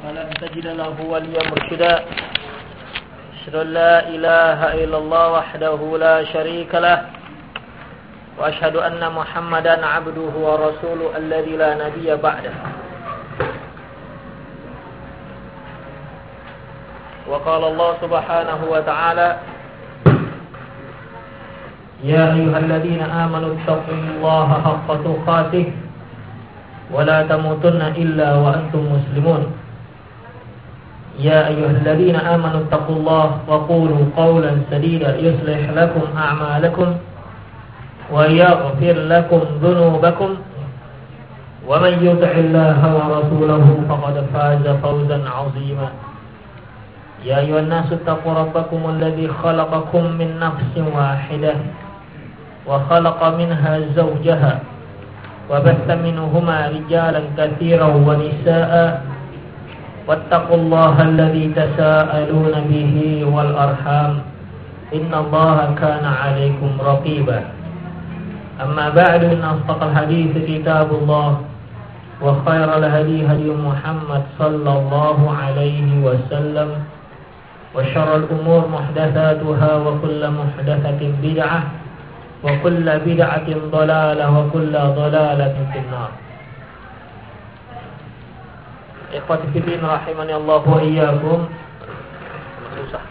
فلن تجد له وليا مرشدا. أشهد أن لا إله إلا الله وحده لا شريك له. وأشهد أن محمدا عبده ورسوله الذي لا نبي بعده. وقال الله سبحانه وتعالى يا أيها الذين آمنوا اتقوا الله حق تقاته ولا تموتن إلا وأنتم مسلمون. يا أيها الذين آمنوا اتقوا الله وقولوا قولا سديدا يصلح لكم أعمالكم ويغفر لكم ذنوبكم. ومن يطع الله ورسوله فقد فاز فوزا عظيما. يا أيها الناس اتقوا ربكم الذي خلقكم من نفس واحدة وخلق منها زوجها وبث منهما رجالا كثيرا ونساء واتقوا الله الذي تساءلون به والأرحام إن الله كان عليكم رقيبا. أما بعد إن أصدق الحديث كتاب الله وخير الهدي هدي محمد صلى الله عليه وسلم وشر الأمور محدثاتها وكل محدثة بدعة وكل بدعة ضلالة وكل ضلالة في النار. Ikhwati fiddin rahimani Allah wa iyyakum. Susah.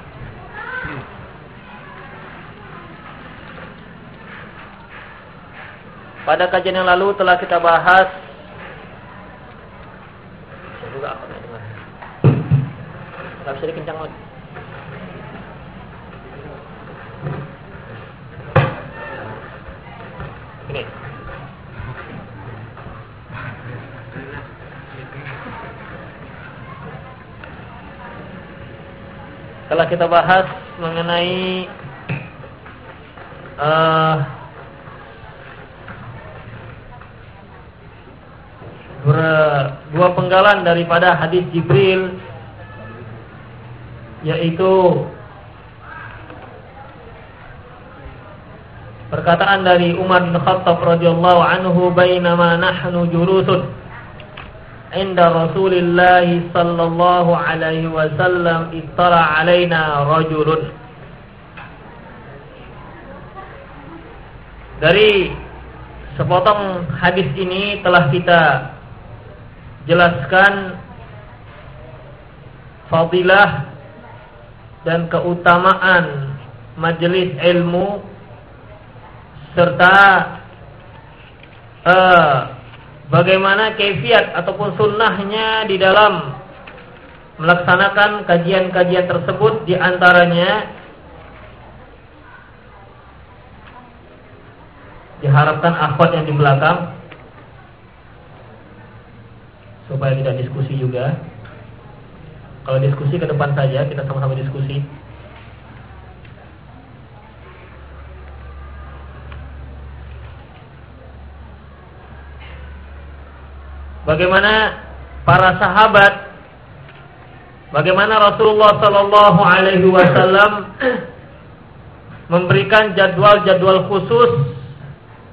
Pada kajian yang lalu telah kita bahas. Enggak bisa dikencang lagi. Ini. Telah kita bahas mengenai uh, dua penggalan daripada hadis Jibril yaitu perkataan dari Umar bin Khattab radhiyallahu anhu bainama nahnu julusun inda Rasulillah sallallahu alaihi wasallam ittala alaina rajulun Dari sepotong hadis ini telah kita jelaskan fadilah dan keutamaan majelis ilmu serta uh, bagaimana kefiat ataupun sunnahnya di dalam melaksanakan kajian-kajian tersebut di antaranya diharapkan akhwat yang di belakang supaya kita diskusi juga. Kalau diskusi ke depan saja, kita sama-sama diskusi. Bagaimana para sahabat, bagaimana Rasulullah Sallallahu Alaihi Wasallam memberikan jadwal-jadwal khusus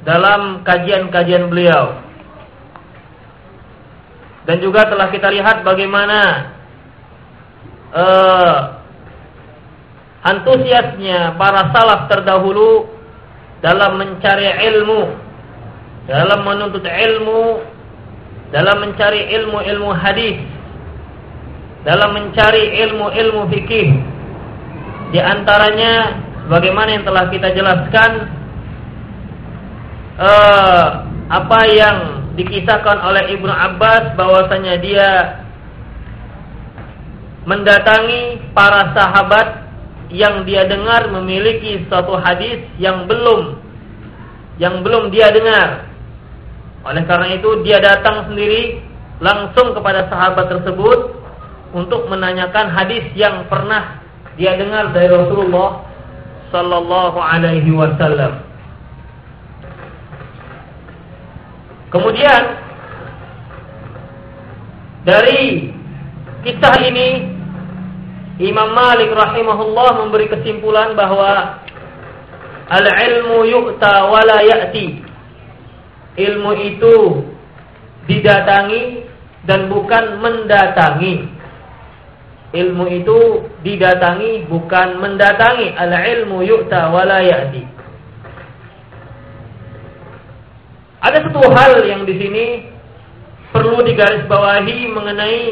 dalam kajian-kajian beliau. Dan juga telah kita lihat bagaimana uh, antusiasnya para salaf terdahulu dalam mencari ilmu, dalam menuntut ilmu, dalam mencari ilmu-ilmu hadis, dalam mencari ilmu-ilmu fikih. Di antaranya bagaimana yang telah kita jelaskan uh, apa yang dikisahkan oleh Ibnu Abbas bahwasanya dia mendatangi para sahabat yang dia dengar memiliki suatu hadis yang belum yang belum dia dengar. Oleh karena itu dia datang sendiri langsung kepada sahabat tersebut untuk menanyakan hadis yang pernah dia dengar dari Rasulullah sallallahu alaihi wasallam. Kemudian dari kisah ini Imam Malik rahimahullah memberi kesimpulan bahwa al-ilmu yu'ta wa la ya'ti. Ilmu itu didatangi dan bukan mendatangi. ilmu itu didatangi bukan mendatangi. Al ilmu yu'ta wala ya'ti. Ada satu hal yang di sini perlu digarisbawahi mengenai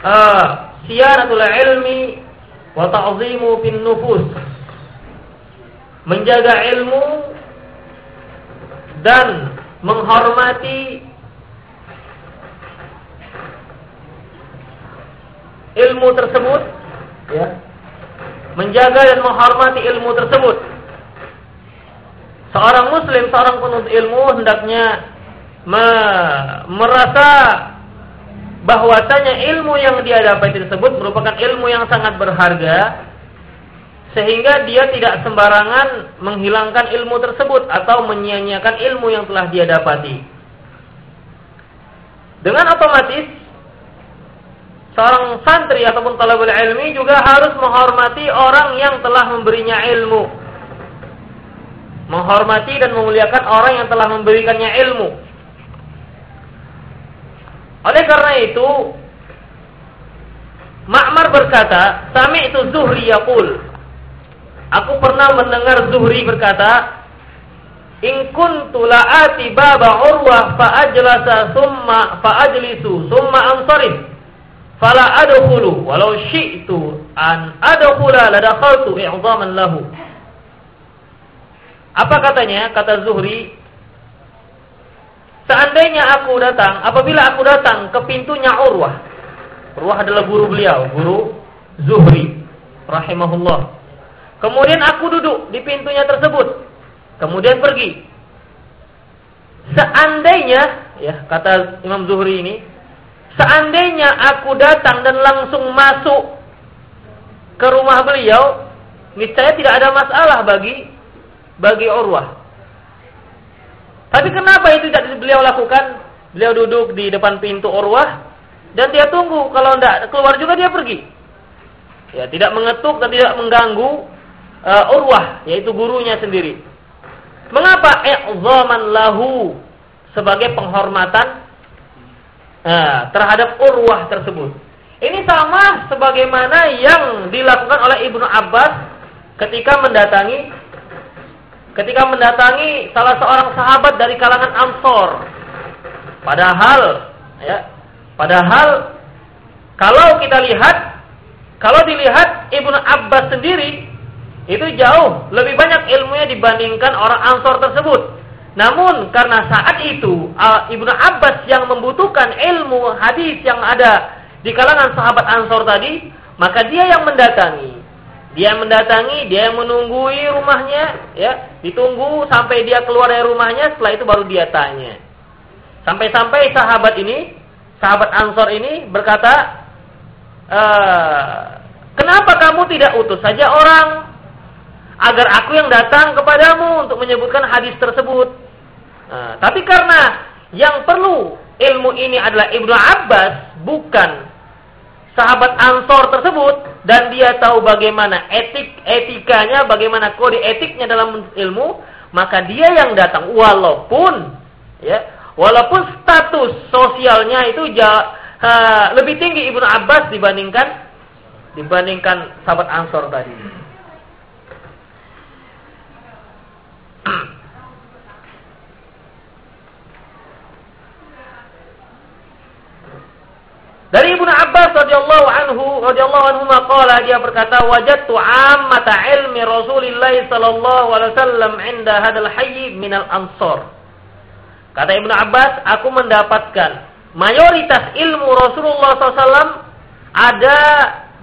uh, siyaratul ilmi wa ta'zimu bin nufus. Menjaga ilmu dan menghormati ilmu tersebut ya menjaga dan menghormati ilmu tersebut. Seorang muslim seorang penuntut ilmu hendaknya me merasa bahwasanya ilmu yang dia dapat tersebut merupakan ilmu yang sangat berharga sehingga dia tidak sembarangan menghilangkan ilmu tersebut atau menyia-nyiakan ilmu yang telah dia dapati. Dengan otomatis seorang santri ataupun talabul ilmi juga harus menghormati orang yang telah memberinya ilmu. Menghormati dan memuliakan orang yang telah memberikannya ilmu. Oleh karena itu, Ma'mar berkata, itu Zuhri yaqul. Aku pernah mendengar Zuhri berkata, In kuntu la'ati baba urwah fa ajlasa summa fa ajlisu summa ansarif. Fala adkhulu walau syi'tu an adkhula la dakhaltu i'dhaman lahu. Apa katanya? Kata Zuhri seandainya aku datang apabila aku datang ke pintunya Urwah. Urwah adalah guru beliau guru Zuhri rahimahullah kemudian aku duduk di pintunya tersebut kemudian pergi seandainya ya kata Imam Zuhri ini Seandainya aku datang dan langsung masuk ke rumah beliau, niscaya tidak ada masalah bagi bagi Urwah. Tapi kenapa itu tidak beliau lakukan? Beliau duduk di depan pintu Urwah dan dia tunggu kalau tidak keluar juga dia pergi. Ya, tidak mengetuk dan tidak mengganggu uh, Urwah, yaitu gurunya sendiri. Mengapa i'zaman lahu sebagai penghormatan nah, terhadap urwah tersebut. Ini sama sebagaimana yang dilakukan oleh Ibnu Abbas ketika mendatangi ketika mendatangi salah seorang sahabat dari kalangan Ansor. Padahal ya, padahal kalau kita lihat kalau dilihat Ibnu Abbas sendiri itu jauh lebih banyak ilmunya dibandingkan orang Ansor tersebut. Namun karena saat itu Ibnu Abbas yang membutuhkan ilmu hadis yang ada di kalangan sahabat Ansor tadi, maka dia yang mendatangi. Dia mendatangi, dia yang menunggui rumahnya, ya, ditunggu sampai dia keluar dari rumahnya, setelah itu baru dia tanya. Sampai-sampai sahabat ini, sahabat Ansor ini berkata, e, kenapa kamu tidak utus saja orang agar aku yang datang kepadamu untuk menyebutkan hadis tersebut? Nah, tapi karena yang perlu ilmu ini adalah Ibnu Abbas, bukan sahabat Ansor tersebut dan dia tahu bagaimana etik etikanya, bagaimana kode etiknya dalam ilmu, maka dia yang datang walaupun ya, walaupun status sosialnya itu ja, uh, lebih tinggi Ibnu Abbas dibandingkan dibandingkan sahabat Ansor tadi. Dari Ibnu Abbas radhiyallahu anhu radhiyallahu anhu maqala dia berkata wajadtu ammata ilmi Rasulillah sallallahu alaihi wasallam inda hadal hayy min al ansar. Kata Ibnu Abbas, aku mendapatkan mayoritas ilmu Rasulullah SAW ada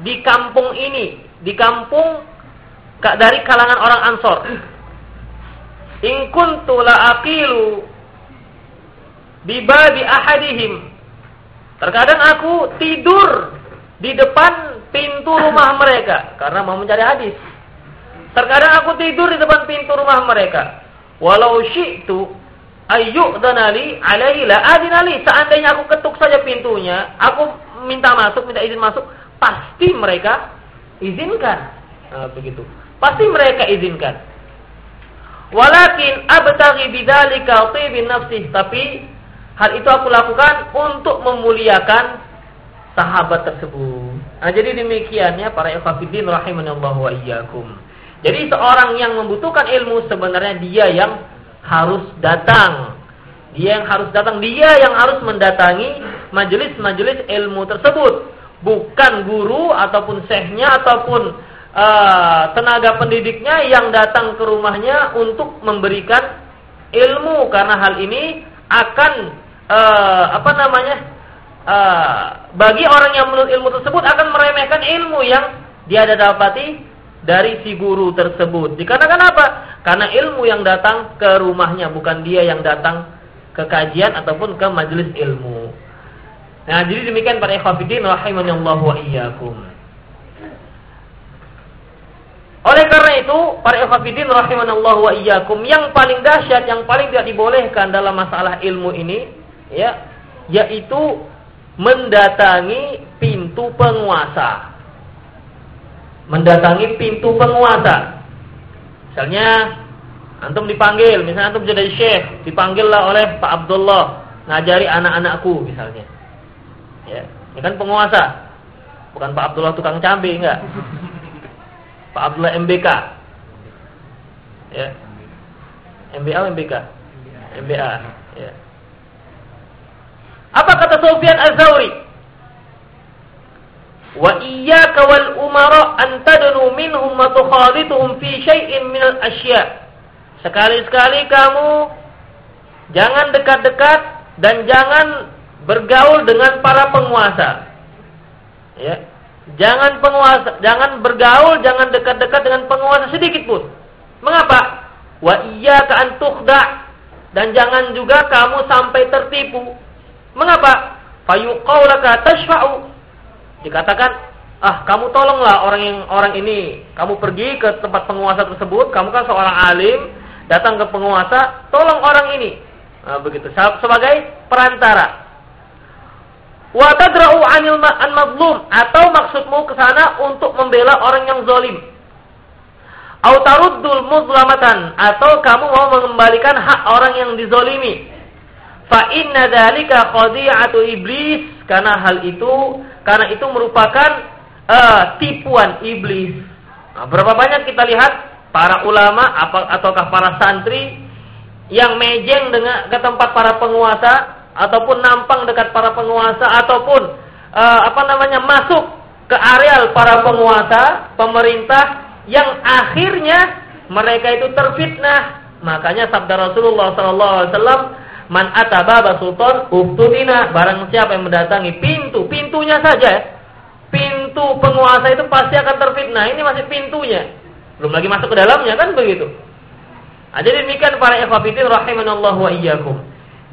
di kampung ini, di kampung dari kalangan orang Ansor. In kuntu la aqilu bi babi ahadihim Terkadang aku tidur di depan pintu rumah mereka karena mau mencari hadis. Terkadang aku tidur di depan pintu rumah mereka. Walau syi'tu ayyu'danali alaihi la adinali. Seandainya aku ketuk saja pintunya, aku minta masuk, minta izin masuk, pasti mereka izinkan. Nah, begitu. Pasti mereka izinkan. Walakin abtaghi bidzalika tibin nafsi, tapi Hal itu aku lakukan untuk memuliakan sahabat tersebut. Nah, jadi demikiannya para ikhwatiddin rahimanallahu wa iyyakum. Jadi seorang yang membutuhkan ilmu sebenarnya dia yang harus datang. Dia yang harus datang, dia yang harus mendatangi majelis-majelis ilmu tersebut. Bukan guru ataupun syekhnya ataupun uh, tenaga pendidiknya yang datang ke rumahnya untuk memberikan ilmu karena hal ini akan uh, apa namanya uh, bagi orang yang menurut ilmu tersebut akan meremehkan ilmu yang dia ada dapati dari si guru tersebut. Dikarenakan apa? Karena ilmu yang datang ke rumahnya bukan dia yang datang ke kajian ataupun ke majelis ilmu. Nah, jadi demikian para ikhwatiddin rahimanallahu wa iyyakum. Oleh karena itu, para ikhwatiddin rahimanallahu wa iyyakum, yang paling dahsyat, yang paling tidak dibolehkan dalam masalah ilmu ini, ya, yaitu mendatangi pintu penguasa. Mendatangi pintu penguasa. Misalnya antum dipanggil, misalnya antum jadi syekh, dipanggillah oleh Pak Abdullah ngajari anak-anakku misalnya. Ya, ini kan penguasa. Bukan Pak Abdullah tukang cabe enggak. Pak Abdullah MBK. Ya. MBA MBK? MBA, ya. Apa kata Sufyan Az-Zawri? Wa iyyaka wal umara an tadnu minhum wa tukhalituhum fi syai'in min al-asya'. Sekali-sekali kamu jangan dekat-dekat dan jangan bergaul dengan para penguasa. Ya. Jangan penguasa, jangan bergaul, jangan dekat-dekat dengan penguasa sedikit pun. Mengapa? Wa iyyaka an tukhda' dan jangan juga kamu sampai tertipu Mengapa? Fayuqaulaka tashfa'u. Dikatakan, ah kamu tolonglah orang yang orang ini. Kamu pergi ke tempat penguasa tersebut, kamu kan seorang alim, datang ke penguasa, tolong orang ini. Nah, begitu. Sebagai perantara. Wa tadra'u 'anil an mazlum atau maksudmu ke sana untuk membela orang yang zalim. Au taruddul muzlamatan atau kamu mau mengembalikan hak orang yang dizolimi. Fa inna dzalika qadi'atu iblis karena hal itu karena itu merupakan uh, tipuan iblis. Nah, berapa banyak kita lihat para ulama apa, ataukah para santri yang mejeng dengan ke tempat para penguasa ataupun nampang dekat para penguasa ataupun uh, apa namanya masuk ke areal para penguasa pemerintah yang akhirnya mereka itu terfitnah. Makanya sabda Rasulullah wasallam Man atababa sultan uftudina. Barang siapa yang mendatangi pintu, pintunya saja. Pintu penguasa itu pasti akan terfitnah. Ini masih pintunya. Belum lagi masuk ke dalamnya kan begitu. Nah, jadi demikian para ikhwatiddin rahimanallahu wa iyyakum.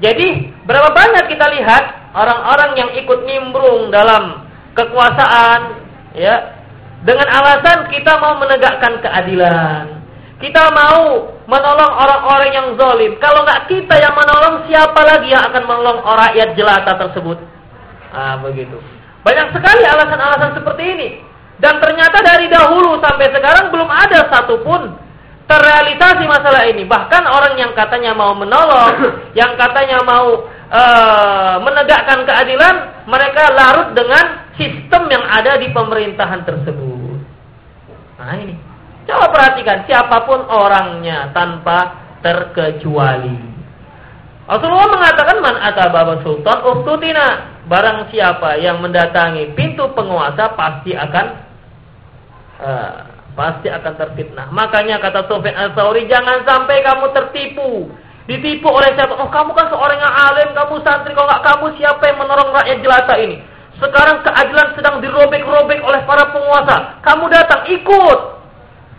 Jadi, berapa banyak kita lihat orang-orang yang ikut nimbrung dalam kekuasaan ya dengan alasan kita mau menegakkan keadilan. Kita mau menolong orang-orang yang zalim. Kalau nggak kita yang menolong, siapa lagi yang akan menolong orang rakyat jelata tersebut? Ah, begitu. Banyak sekali alasan-alasan seperti ini. Dan ternyata dari dahulu sampai sekarang belum ada satupun terrealisasi masalah ini. Bahkan orang yang katanya mau menolong, yang katanya mau uh, menegakkan keadilan, mereka larut dengan sistem yang ada di pemerintahan tersebut. Nah ini. Coba perhatikan siapa pun orangnya tanpa terkecuali. Rasulullah mengatakan man atababa sultan uktutina. Barang siapa yang mendatangi pintu penguasa pasti akan uh, pasti akan terfitnah. Makanya kata Sufyan Al-Tsauri jangan sampai kamu tertipu. Ditipu oleh siapa? Oh, kamu kan seorang yang alim, kamu santri, kalau nggak kamu siapa yang menolong rakyat jelata ini? Sekarang keadilan sedang dirobek-robek oleh para penguasa. Kamu datang ikut.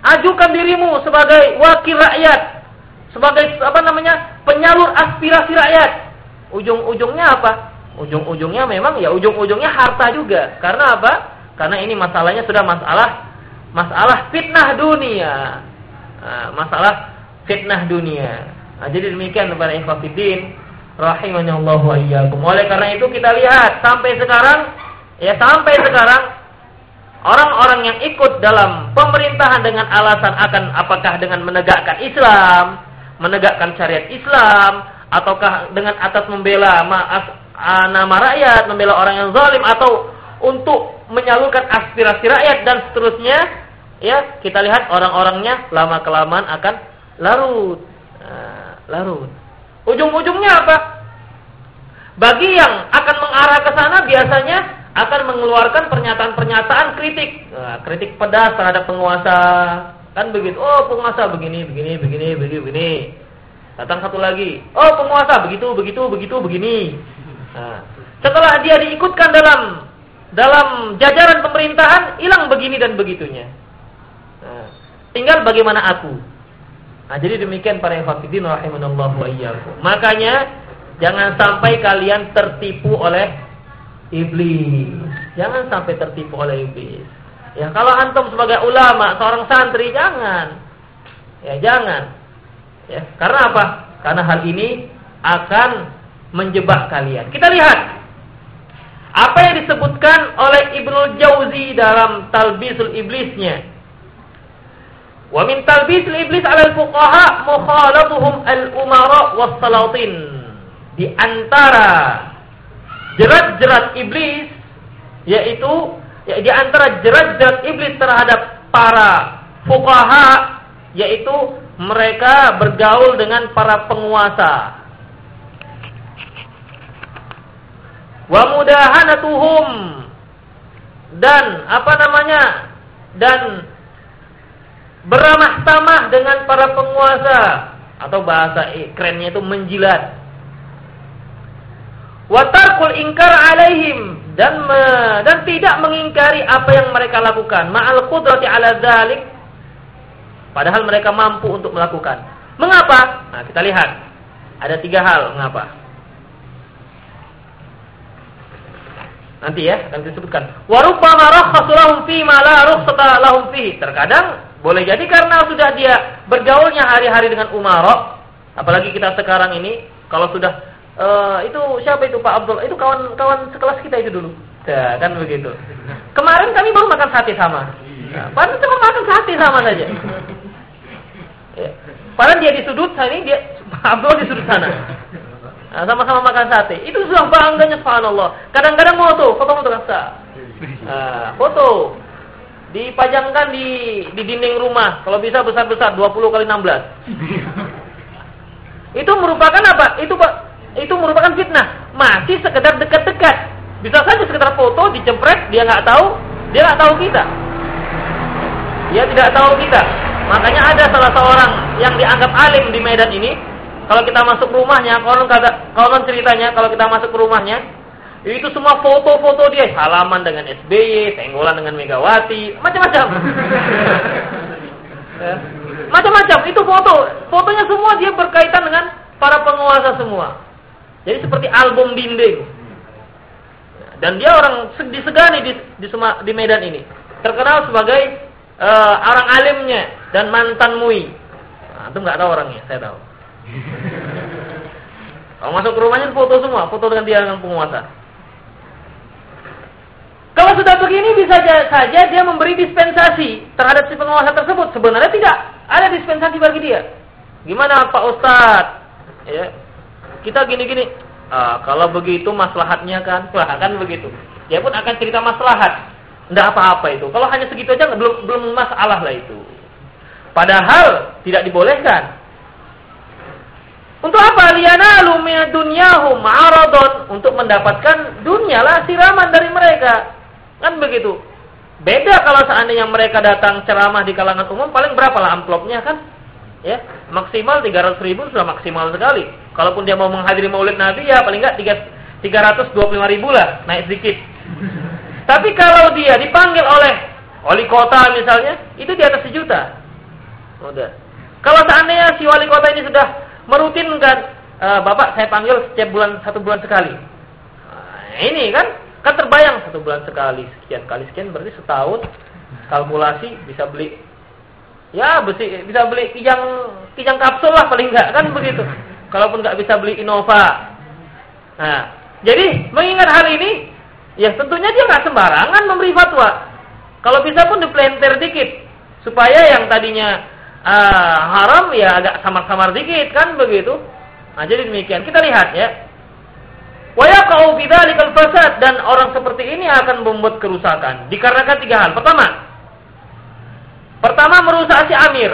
Ajukan dirimu sebagai wakil rakyat, sebagai apa namanya? penyalur aspirasi rakyat. Ujung-ujungnya apa? Ujung-ujungnya memang ya ujung-ujungnya harta juga. Karena apa? Karena ini masalahnya sudah masalah masalah fitnah dunia. Nah, masalah fitnah dunia. Nah, jadi demikian para ikhwatiddin rahimahnya Allah wa iyyakum. Oleh karena itu kita lihat sampai sekarang ya sampai sekarang orang-orang yang ikut dalam pemerintahan dengan alasan akan apakah dengan menegakkan Islam, menegakkan syariat Islam, ataukah dengan atas membela nama rakyat, membela orang yang zalim atau untuk menyalurkan aspirasi rakyat dan seterusnya, ya kita lihat orang-orangnya lama kelamaan akan larut, nah, larut. Ujung-ujungnya apa? Bagi yang akan mengarah ke sana biasanya akan mengeluarkan pernyataan-pernyataan kritik, nah, kritik pedas terhadap penguasa, kan begitu. Oh penguasa begini, begini, begini, begini, begini. Datang satu lagi, oh penguasa begitu, begitu, begitu, begini. Nah, setelah dia diikutkan dalam dalam jajaran pemerintahan, hilang begini dan begitunya. Nah, tinggal bagaimana aku. Nah, jadi demikian para hafidin rahimanallahu wa iyyakum. Makanya jangan sampai kalian tertipu oleh iblis. Jangan sampai tertipu oleh iblis. Ya, kalau antum sebagai ulama, seorang santri jangan. Ya, jangan. Ya, karena apa? Karena hal ini akan menjebak kalian. Kita lihat apa yang disebutkan oleh Ibnu Jauzi dalam Talbisul Iblisnya. Wa min talbisul iblis 'ala al-fuqaha mukhalatuhum al-umara was-salatin. Di antara jerat-jerat iblis yaitu ya, di antara jerat-jerat iblis terhadap para fuqaha yaitu mereka bergaul dengan para penguasa. Wa mudahanatuhum dan apa namanya? Dan beramah tamah dengan para penguasa atau bahasa kerennya itu menjilat. Wa tarkul ingkar alaihim dan me, dan tidak mengingkari apa yang mereka lakukan. Ma'al qudrati ala dzalik Padahal mereka mampu untuk melakukan. Mengapa? Nah, kita lihat. Ada tiga hal mengapa. Nanti ya akan disebutkan. Warubbama rakhasu lahum fi ma la fi. Terkadang boleh jadi karena sudah dia bergaulnya hari-hari dengan umarok, apalagi kita sekarang ini kalau sudah uh, itu siapa itu Pak Abdul? Itu kawan-kawan sekelas kita itu dulu. Ya, kan begitu. Kemarin kami baru makan sate sama. Nah, padahal cuma makan sate sama saja. Ya. Padahal dia di sudut ini dia Abdul di sudut sana. Nah, sama-sama makan sate. Itu sudah bangganya subhanallah. Kadang-kadang foto, foto-foto kasa. Nah, foto dipajangkan di di dinding rumah. Kalau bisa besar-besar 20 kali 16. itu merupakan apa? Itu itu merupakan fitnah. Masih sekedar dekat-dekat. Bisa saja sekedar foto dicempret, dia nggak tahu, dia nggak tahu kita. Dia tidak tahu kita. Makanya ada salah seorang yang dianggap alim di Medan ini, kalau kita masuk rumahnya, konon kata konon ceritanya kalau kita masuk ke rumahnya, itu semua foto-foto dia salaman dengan SBY, tenggolan dengan Megawati, macam-macam. Ya. Macam-macam itu foto. Fotonya semua dia berkaitan dengan para penguasa semua. Jadi seperti album dinding. Dan dia orang disegani di, di, di Medan ini. Terkenal sebagai uh, orang alimnya dan mantan MUI. Nah, itu nggak tahu orangnya, saya tahu. Kalau masuk ke rumahnya foto semua, foto dengan dia dengan penguasa. Kalau sudah begini bisa saja dia memberi dispensasi terhadap si penguasa tersebut. Sebenarnya tidak ada dispensasi bagi dia. Gimana Pak Ustadz? Ya, kita gini-gini. Ah, kalau begitu maslahatnya kan, wah kan begitu. Dia pun akan cerita maslahat. Tidak apa-apa itu. Kalau hanya segitu aja belum belum masalah lah itu. Padahal tidak dibolehkan. Untuk apa? Liyanalu min dunyahum aradon untuk mendapatkan dunia lah siraman dari mereka. Kan begitu. Beda kalau seandainya mereka datang ceramah di kalangan umum paling berapa lah amplopnya kan? Ya, maksimal 300 ribu sudah maksimal sekali. Kalaupun dia mau menghadiri maulid Nabi ya paling enggak 325 ribu lah, naik sedikit. Tapi kalau dia dipanggil oleh wali kota misalnya, itu di atas sejuta. Udah. Kalau seandainya si wali kota ini sudah merutinkan, e, bapak saya panggil setiap bulan satu bulan sekali. Nah, ini kan kan terbayang satu bulan sekali sekian kali sekian berarti setahun kalkulasi bisa beli ya besi, bisa beli kijang kijang kapsul lah paling enggak kan begitu. Kalaupun nggak bisa beli Innova. Nah, jadi mengingat hal ini, ya tentunya dia nggak sembarangan memberi fatwa. Kalau bisa pun dipelenter dikit supaya yang tadinya uh, haram ya agak samar-samar dikit kan begitu. Nah, jadi demikian. Kita lihat ya. Wa yaqau bidzalikal fasad dan orang seperti ini akan membuat kerusakan dikarenakan tiga hal. Pertama, pertama merusak si amir.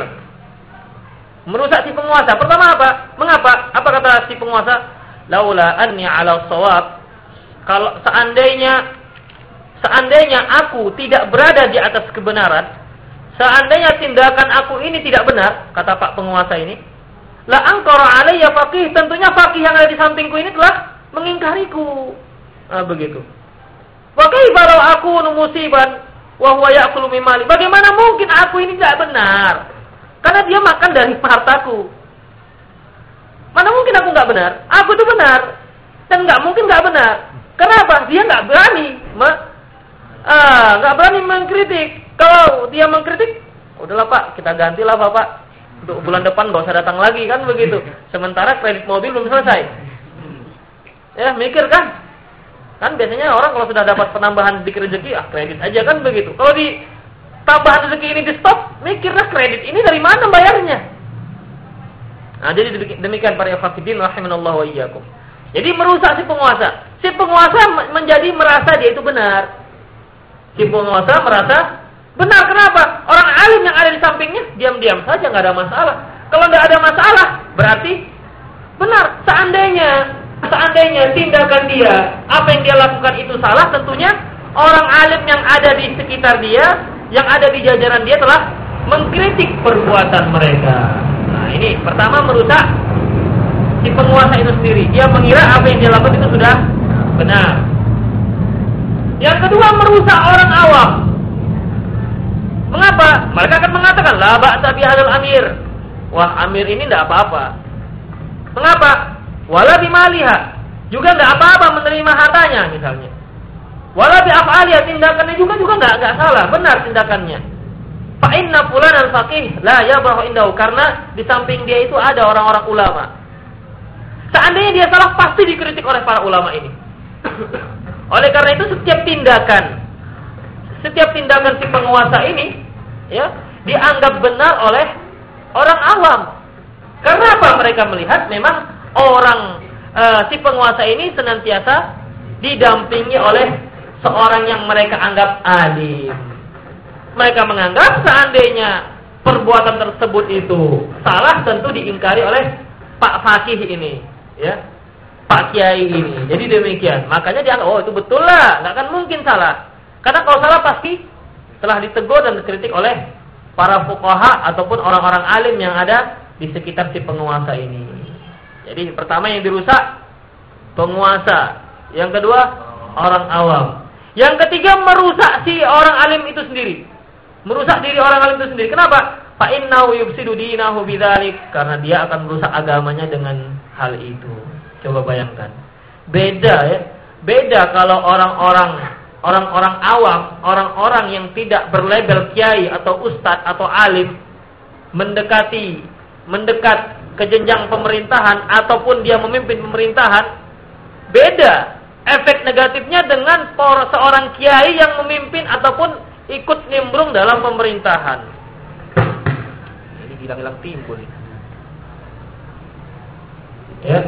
Merusak si penguasa. Pertama apa? Mengapa? Apa kata si penguasa? Laula anni ala sawab. Kalau seandainya seandainya aku tidak berada di atas kebenaran, seandainya tindakan aku ini tidak benar, kata Pak penguasa ini, la angkara alayya faqih, tentunya faqih yang ada di sampingku ini telah mengingkariku. Nah, begitu. Bagaimana kalau aku musiban wa ya'kulu mimali? Bagaimana mungkin aku ini tidak benar? Karena dia makan dari hartaku. Mana mungkin aku nggak benar? Aku itu benar. Dan nggak mungkin nggak benar. Kenapa? Dia nggak berani, ah, nggak berani mengkritik. Kalau dia mengkritik, udahlah Pak, kita gantilah Bapak. Untuk bulan depan nggak usah datang lagi kan begitu. Sementara kredit mobil belum selesai. Ya, mikir kan? Kan biasanya orang kalau sudah dapat penambahan sedikit rezeki, ah kredit aja kan begitu. Kalau di tambahan rezeki ini di stop, mikirlah kredit ini dari mana bayarnya? Nah, jadi demikian para ikhwatiddin rahimanallahu wa iyyakum. Jadi merusak si penguasa. Si penguasa menjadi merasa dia itu benar. Si penguasa merasa benar. Kenapa? Orang alim yang ada di sampingnya diam-diam saja nggak ada masalah. Kalau nggak ada masalah, berarti benar. Seandainya seandainya tindakan dia, apa yang dia lakukan itu salah, tentunya orang alim yang ada di sekitar dia, yang ada di jajaran dia telah mengkritik perbuatan mereka. Nah, ini pertama merusak si penguasa itu sendiri. Dia mengira apa yang dia lakukan itu sudah benar. Yang kedua merusak orang awam. Mengapa? Mereka akan mengatakan, "La ba'sa bihadzal amir." Wah, amir ini tidak apa-apa. Mengapa? Wala bimaliha. Juga nggak apa-apa menerima hartanya misalnya. Wala bi af'aliha tindakannya juga juga nggak nggak salah, benar tindakannya. Fa inna al faqih la yabrahu indahu karena di samping dia itu ada orang-orang ulama. Seandainya dia salah pasti dikritik oleh para ulama ini. oleh karena itu setiap tindakan setiap tindakan si penguasa ini ya dianggap benar oleh orang awam. Karena apa? Mereka melihat memang orang uh, si penguasa ini senantiasa didampingi oleh seorang yang mereka anggap alim. Mereka menganggap seandainya perbuatan tersebut itu salah tentu diingkari oleh Pak Fakih ini, ya. Pak Kiai ini. Jadi demikian. Makanya dia oh itu betul lah, nggak akan mungkin salah. Karena kalau salah pasti telah ditegur dan dikritik oleh para fuqaha ataupun orang-orang alim yang ada di sekitar si penguasa ini. Jadi pertama yang dirusak penguasa, yang kedua orang awam. Yang ketiga merusak si orang alim itu sendiri. Merusak diri orang alim itu sendiri. Kenapa? Fa innahu yufsidu dinahu karena dia akan merusak agamanya dengan hal itu. Coba bayangkan. Beda ya. Beda kalau orang-orang orang-orang awam, orang-orang yang tidak berlabel kiai atau ustadz atau alim mendekati mendekat ke jenjang pemerintahan ataupun dia memimpin pemerintahan beda efek negatifnya dengan seorang kiai yang memimpin ataupun ikut nimbrung dalam pemerintahan. Ini hilang-hilang timbul ya.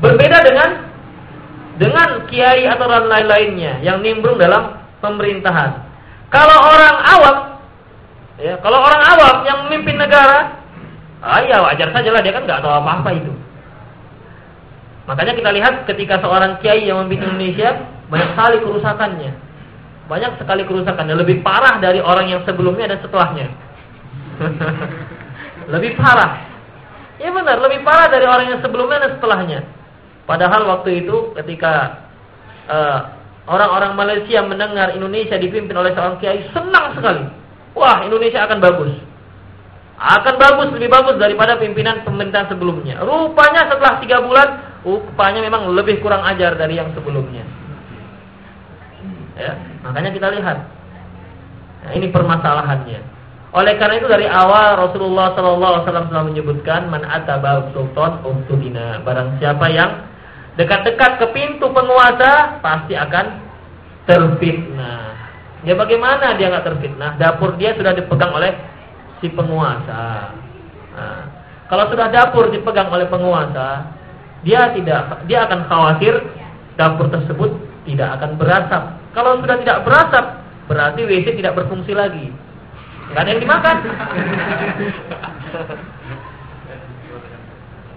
Berbeda dengan dengan kiai atau orang lain-lainnya yang nimbrung dalam pemerintahan. Kalau orang awam ya kalau orang awam yang memimpin negara Ah iya wajar saja lah dia kan nggak tahu apa-apa itu. Makanya kita lihat ketika seorang kiai yang memimpin Indonesia banyak sekali kerusakannya. Banyak sekali kerusakannya lebih parah dari orang yang sebelumnya dan setelahnya. lebih parah. Ya benar, lebih parah dari orang yang sebelumnya dan setelahnya. Padahal waktu itu ketika eh, orang-orang uh, Malaysia mendengar Indonesia dipimpin oleh seorang kiai senang sekali. Wah, Indonesia akan bagus akan bagus lebih bagus daripada pimpinan pemerintahan sebelumnya. Rupanya setelah tiga bulan, rupanya memang lebih kurang ajar dari yang sebelumnya. Ya, makanya kita lihat. Nah, ini permasalahannya. Oleh karena itu dari awal Rasulullah SAW telah menyebutkan man atabal sultan uhtudina. Barang siapa yang dekat-dekat ke pintu penguasa pasti akan terfitnah. Ya bagaimana dia nggak terfitnah? Dapur dia sudah dipegang oleh si penguasa. Nah, kalau sudah dapur dipegang oleh penguasa, dia tidak dia akan khawatir dapur tersebut tidak akan berasap. Kalau sudah tidak berasap, berarti WC tidak berfungsi lagi. Enggak ada yang dimakan.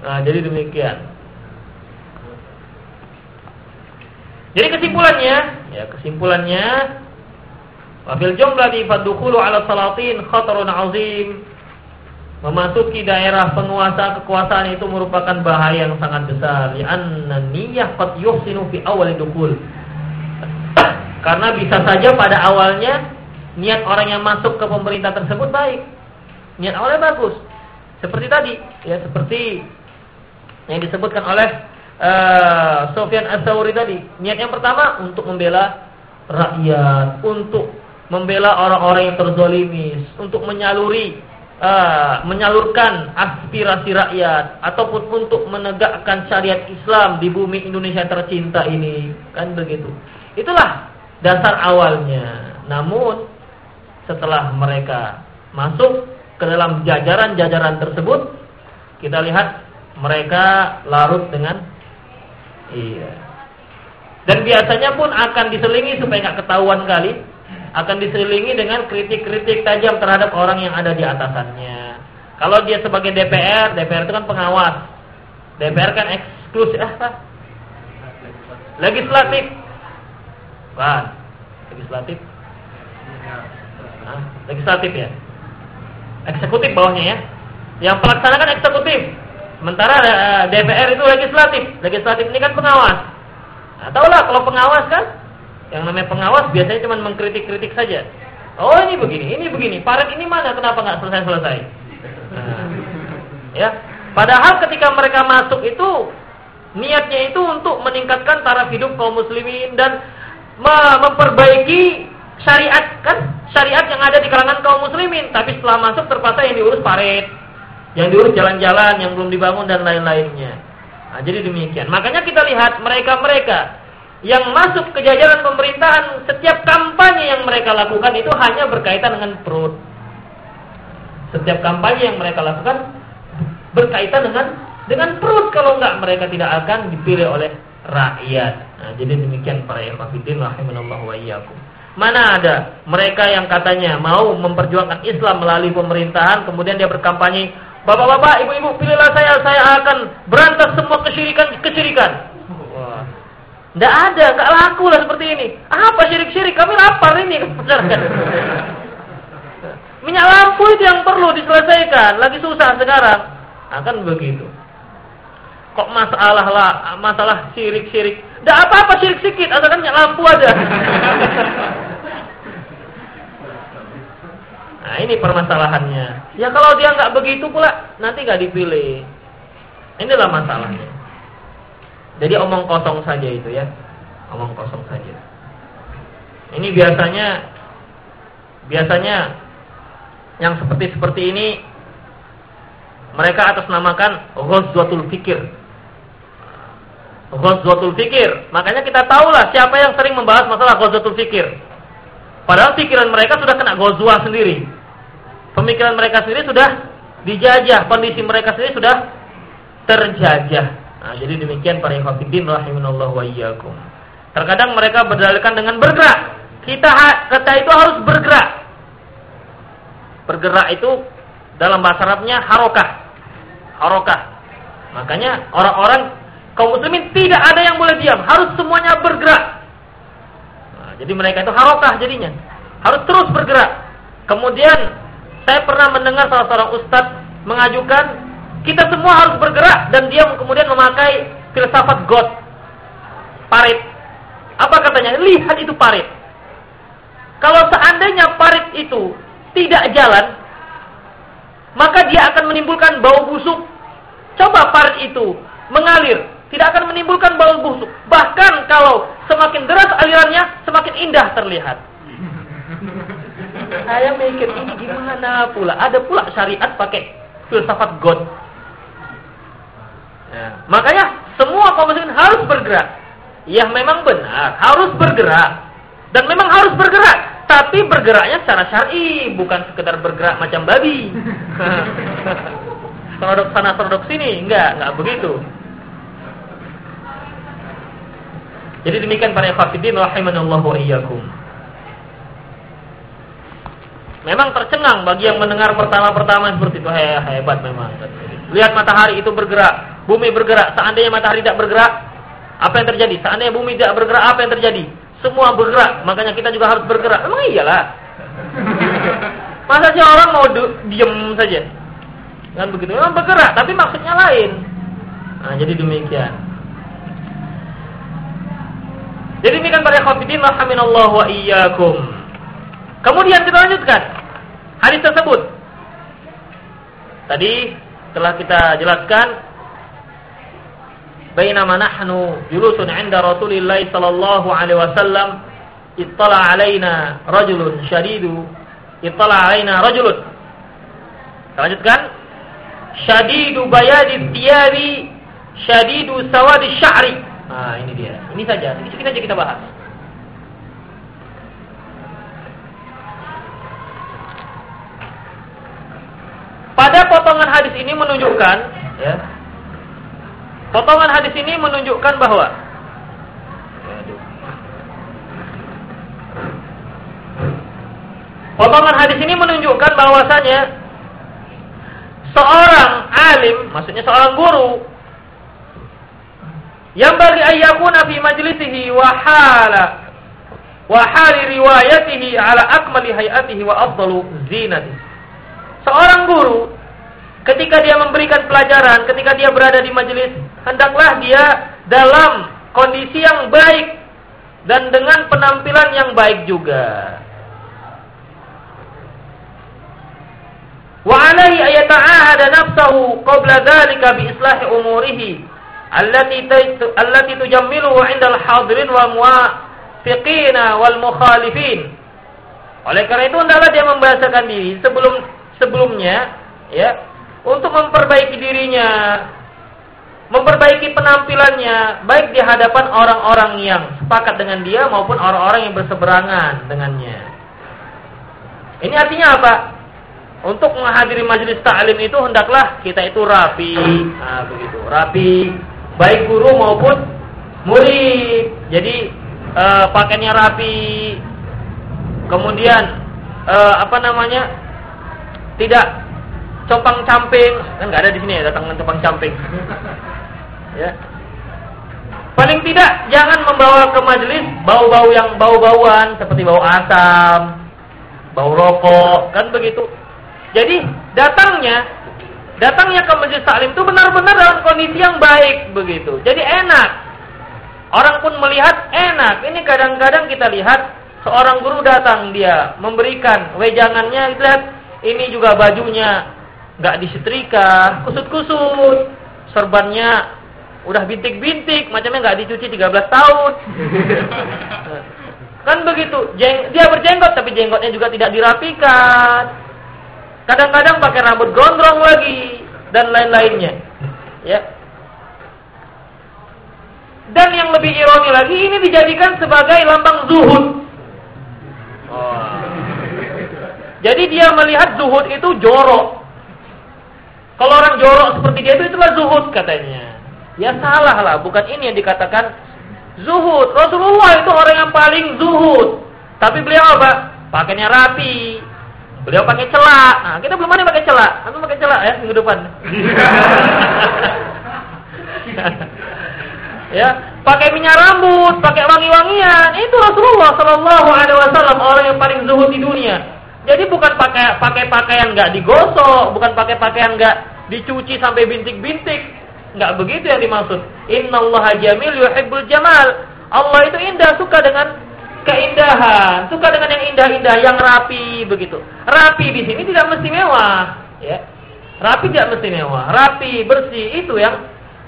nah, jadi demikian. Jadi kesimpulannya, ya kesimpulannya Wafil jumlah faddukhulu ala salatin khatarun azim Memasuki daerah penguasa kekuasaan itu merupakan bahaya yang sangat besar. Lianna niyyah qad yuhsinu fi awal dukul. Karena bisa saja pada awalnya niat orang yang masuk ke pemerintah tersebut baik. Niat awalnya bagus. Seperti tadi, ya seperti yang disebutkan oleh uh, Sofyan tadi. Niat yang pertama untuk membela rakyat, untuk membela orang-orang yang terzolimi, untuk menyaluri uh, menyalurkan aspirasi rakyat ataupun untuk menegakkan syariat Islam di bumi Indonesia tercinta ini. Kan begitu. Itulah dasar awalnya. Namun setelah mereka masuk ke dalam jajaran-jajaran tersebut kita lihat mereka larut dengan iya. Dan biasanya pun akan diselingi supaya nggak ketahuan kali akan diselingi dengan kritik-kritik tajam terhadap orang yang ada di atasannya. Kalau dia sebagai DPR, DPR itu kan pengawas. DPR kan eksklusif apa? Legislatif. Wah, legislatif. Legislatif ya. Eksekutif bawahnya ya. Yang pelaksana kan eksekutif. Sementara eh, DPR itu legislatif. Legislatif ini kan pengawas. Nah, tahulah kalau pengawas kan yang namanya pengawas biasanya cuma mengkritik-kritik saja. Oh ini begini, ini begini. Paret ini mana? Kenapa nggak selesai-selesai? Nah, ya. Padahal ketika mereka masuk itu niatnya itu untuk meningkatkan taraf hidup kaum muslimin dan memperbaiki syariat kan syariat yang ada di kalangan kaum muslimin. Tapi setelah masuk terpaksa yang diurus paret, yang diurus jalan-jalan yang belum dibangun dan lain-lainnya. Nah, jadi demikian. Makanya kita lihat mereka-mereka yang masuk ke jajaran pemerintahan setiap kampanye yang mereka lakukan itu hanya berkaitan dengan perut. Setiap kampanye yang mereka lakukan berkaitan dengan dengan perut kalau enggak mereka tidak akan dipilih oleh rakyat. Nah, jadi demikian para ikhwatiddin rahimanallah wa iyyakum. Mana ada mereka yang katanya mau memperjuangkan Islam melalui pemerintahan kemudian dia berkampanye, "Bapak-bapak, ibu-ibu, pilihlah saya, saya akan berantas semua kesyirikan-kesyirikan." Tidak ada, nggak laku lah seperti ini. Apa syirik-syirik? Kami lapar ini. Minyak lampu itu yang perlu diselesaikan. Lagi susah sekarang. Akan begitu. Kok masalah lah, masalah syirik-syirik. Tidak apa-apa syirik sedikit, asalkan minyak lampu ada. nah ini permasalahannya. Ya kalau dia nggak begitu pula, nanti nggak dipilih. Inilah masalahnya. Jadi omong kosong saja itu ya. Omong kosong saja. Ini biasanya biasanya yang seperti seperti ini mereka atas namakan ghazwatul fikir. Ghazwatul fikir. Makanya kita tahulah siapa yang sering membahas masalah ghazwatul fikir. Padahal pikiran mereka sudah kena ghazwa sendiri. Pemikiran mereka sendiri sudah dijajah, kondisi mereka sendiri sudah terjajah. Nah, jadi demikian para ikhwatiddin rahimanallah wa iyyakum. Terkadang mereka berdalilkan dengan bergerak. Kita kata itu harus bergerak. Bergerak itu dalam bahasa Arabnya harokah. Harokah. Makanya orang-orang kaum muslimin tidak ada yang boleh diam, harus semuanya bergerak. Nah, jadi mereka itu harokah jadinya. Harus terus bergerak. Kemudian saya pernah mendengar salah seorang ustadz mengajukan kita semua harus bergerak dan dia kemudian memakai filsafat God. Parit. Apa katanya? Lihat itu parit. Kalau seandainya parit itu tidak jalan, maka dia akan menimbulkan bau busuk. Coba parit itu mengalir, tidak akan menimbulkan bau busuk. Bahkan kalau semakin deras alirannya, semakin indah terlihat. Saya mikir ini gimana pula? Ada pula syariat pakai filsafat God. Ya. Makanya semua kaum muslimin harus bergerak. Ya memang benar, harus bergerak. Dan memang harus bergerak, tapi bergeraknya secara syar'i, bukan sekedar bergerak macam babi. Produk sana produk sini, enggak, enggak begitu. Jadi demikian para ikhwatiddin rahimanallahu wa iyyakum. Memang tercengang bagi yang mendengar pertama-pertama seperti itu. He, hebat memang. Lihat matahari itu bergerak, bumi bergerak. Seandainya matahari tidak bergerak, apa yang terjadi? Seandainya bumi tidak bergerak, apa yang terjadi? Semua bergerak. Makanya kita juga harus bergerak. Emang iyalah. Masa sih orang mau diem saja? Kan begitu. Memang bergerak, tapi maksudnya lain. Nah, jadi demikian. Jadi demikian para khafidin rahimanallahu wa iyyakum. Kemudian kita lanjutkan hadis tersebut. Tadi telah kita jelaskan bainama nahnu julusun 'inda Rasulillah sallallahu alaihi wasallam ittala alaina rajulun syadidu ittala alaina rajulun. Lanjutkan. Syadidu bayadi tiyabi syadidu sawadi sya'ri. Nah ini dia. Ini saja. Sedikit saja kita bahas. Pada potongan hadis ini menunjukkan, ya, potongan hadis ini menunjukkan bahwa potongan hadis ini menunjukkan bahwasanya seorang alim, maksudnya seorang guru yang bagi ayyakuna fi majlisihi wa hala wa hali riwayatihi ala akmali hayatihi wa afdalu zinatihi. Seorang guru ketika dia memberikan pelajaran, ketika dia berada di majelis, hendaklah dia dalam kondisi yang baik dan dengan penampilan yang baik juga. Wa alaihi ayata'ahada nafsahu qabla dhalika bi islahi umurihi allati allati tujammiluhu 'inda al-hadirin wal muwafiqina wal mukhalifin. Oleh karena itu hendaklah dia membahasakan diri sebelum sebelumnya ya untuk memperbaiki dirinya memperbaiki penampilannya baik di hadapan orang-orang yang sepakat dengan dia maupun orang-orang yang berseberangan dengannya. Ini artinya apa? Untuk menghadiri majelis taklim itu hendaklah kita itu rapi, nah begitu, rapi, baik guru maupun murid. Jadi uh, pakaiannya rapi, kemudian uh, apa namanya tidak copang camping. Kan nggak ada di sini ya datang dengan copang camping. Ya. Paling tidak jangan membawa ke majelis bau-bau yang bau-bauan seperti bau asam bau rokok kan begitu. Jadi datangnya datangnya ke majelis taklim itu benar-benar dalam kondisi yang baik begitu. Jadi enak. Orang pun melihat enak. Ini kadang-kadang kita lihat seorang guru datang dia memberikan wejangannya lihat ini juga bajunya nggak disetrika, kusut-kusut, serbannya udah bintik-bintik, macamnya nggak dicuci 13 tahun. kan begitu, Jeng, dia berjenggot tapi jenggotnya juga tidak dirapikan. Kadang-kadang pakai rambut gondrong lagi dan lain-lainnya. Ya. Dan yang lebih ironi lagi ini dijadikan sebagai lambang zuhud. Oh. Jadi dia melihat zuhud itu jorok. Kalau orang jorok seperti dia itu itulah zuhud katanya. Ya salah lah, bukan ini yang dikatakan zuhud. Rasulullah itu orang yang paling zuhud. Tapi beliau apa? Pakainya rapi. Beliau pakai celak. Nah, kita belum ada pakai celak. Kamu pakai celak ya minggu depan. ya, pakai minyak rambut, pakai wangi-wangian. Itu Rasulullah Shallallahu Alaihi Wasallam orang yang paling zuhud di dunia. Jadi bukan pakai pakai pakaian nggak digosok, bukan pakai pakaian nggak dicuci sampai bintik-bintik, nggak begitu yang dimaksud. Innallaha jamil yuhibbul jamal. Allah itu indah, suka dengan keindahan, suka dengan yang indah-indah, yang rapi begitu. Rapi di sini tidak mesti mewah, ya. Rapi tidak mesti mewah, rapi, bersih itu yang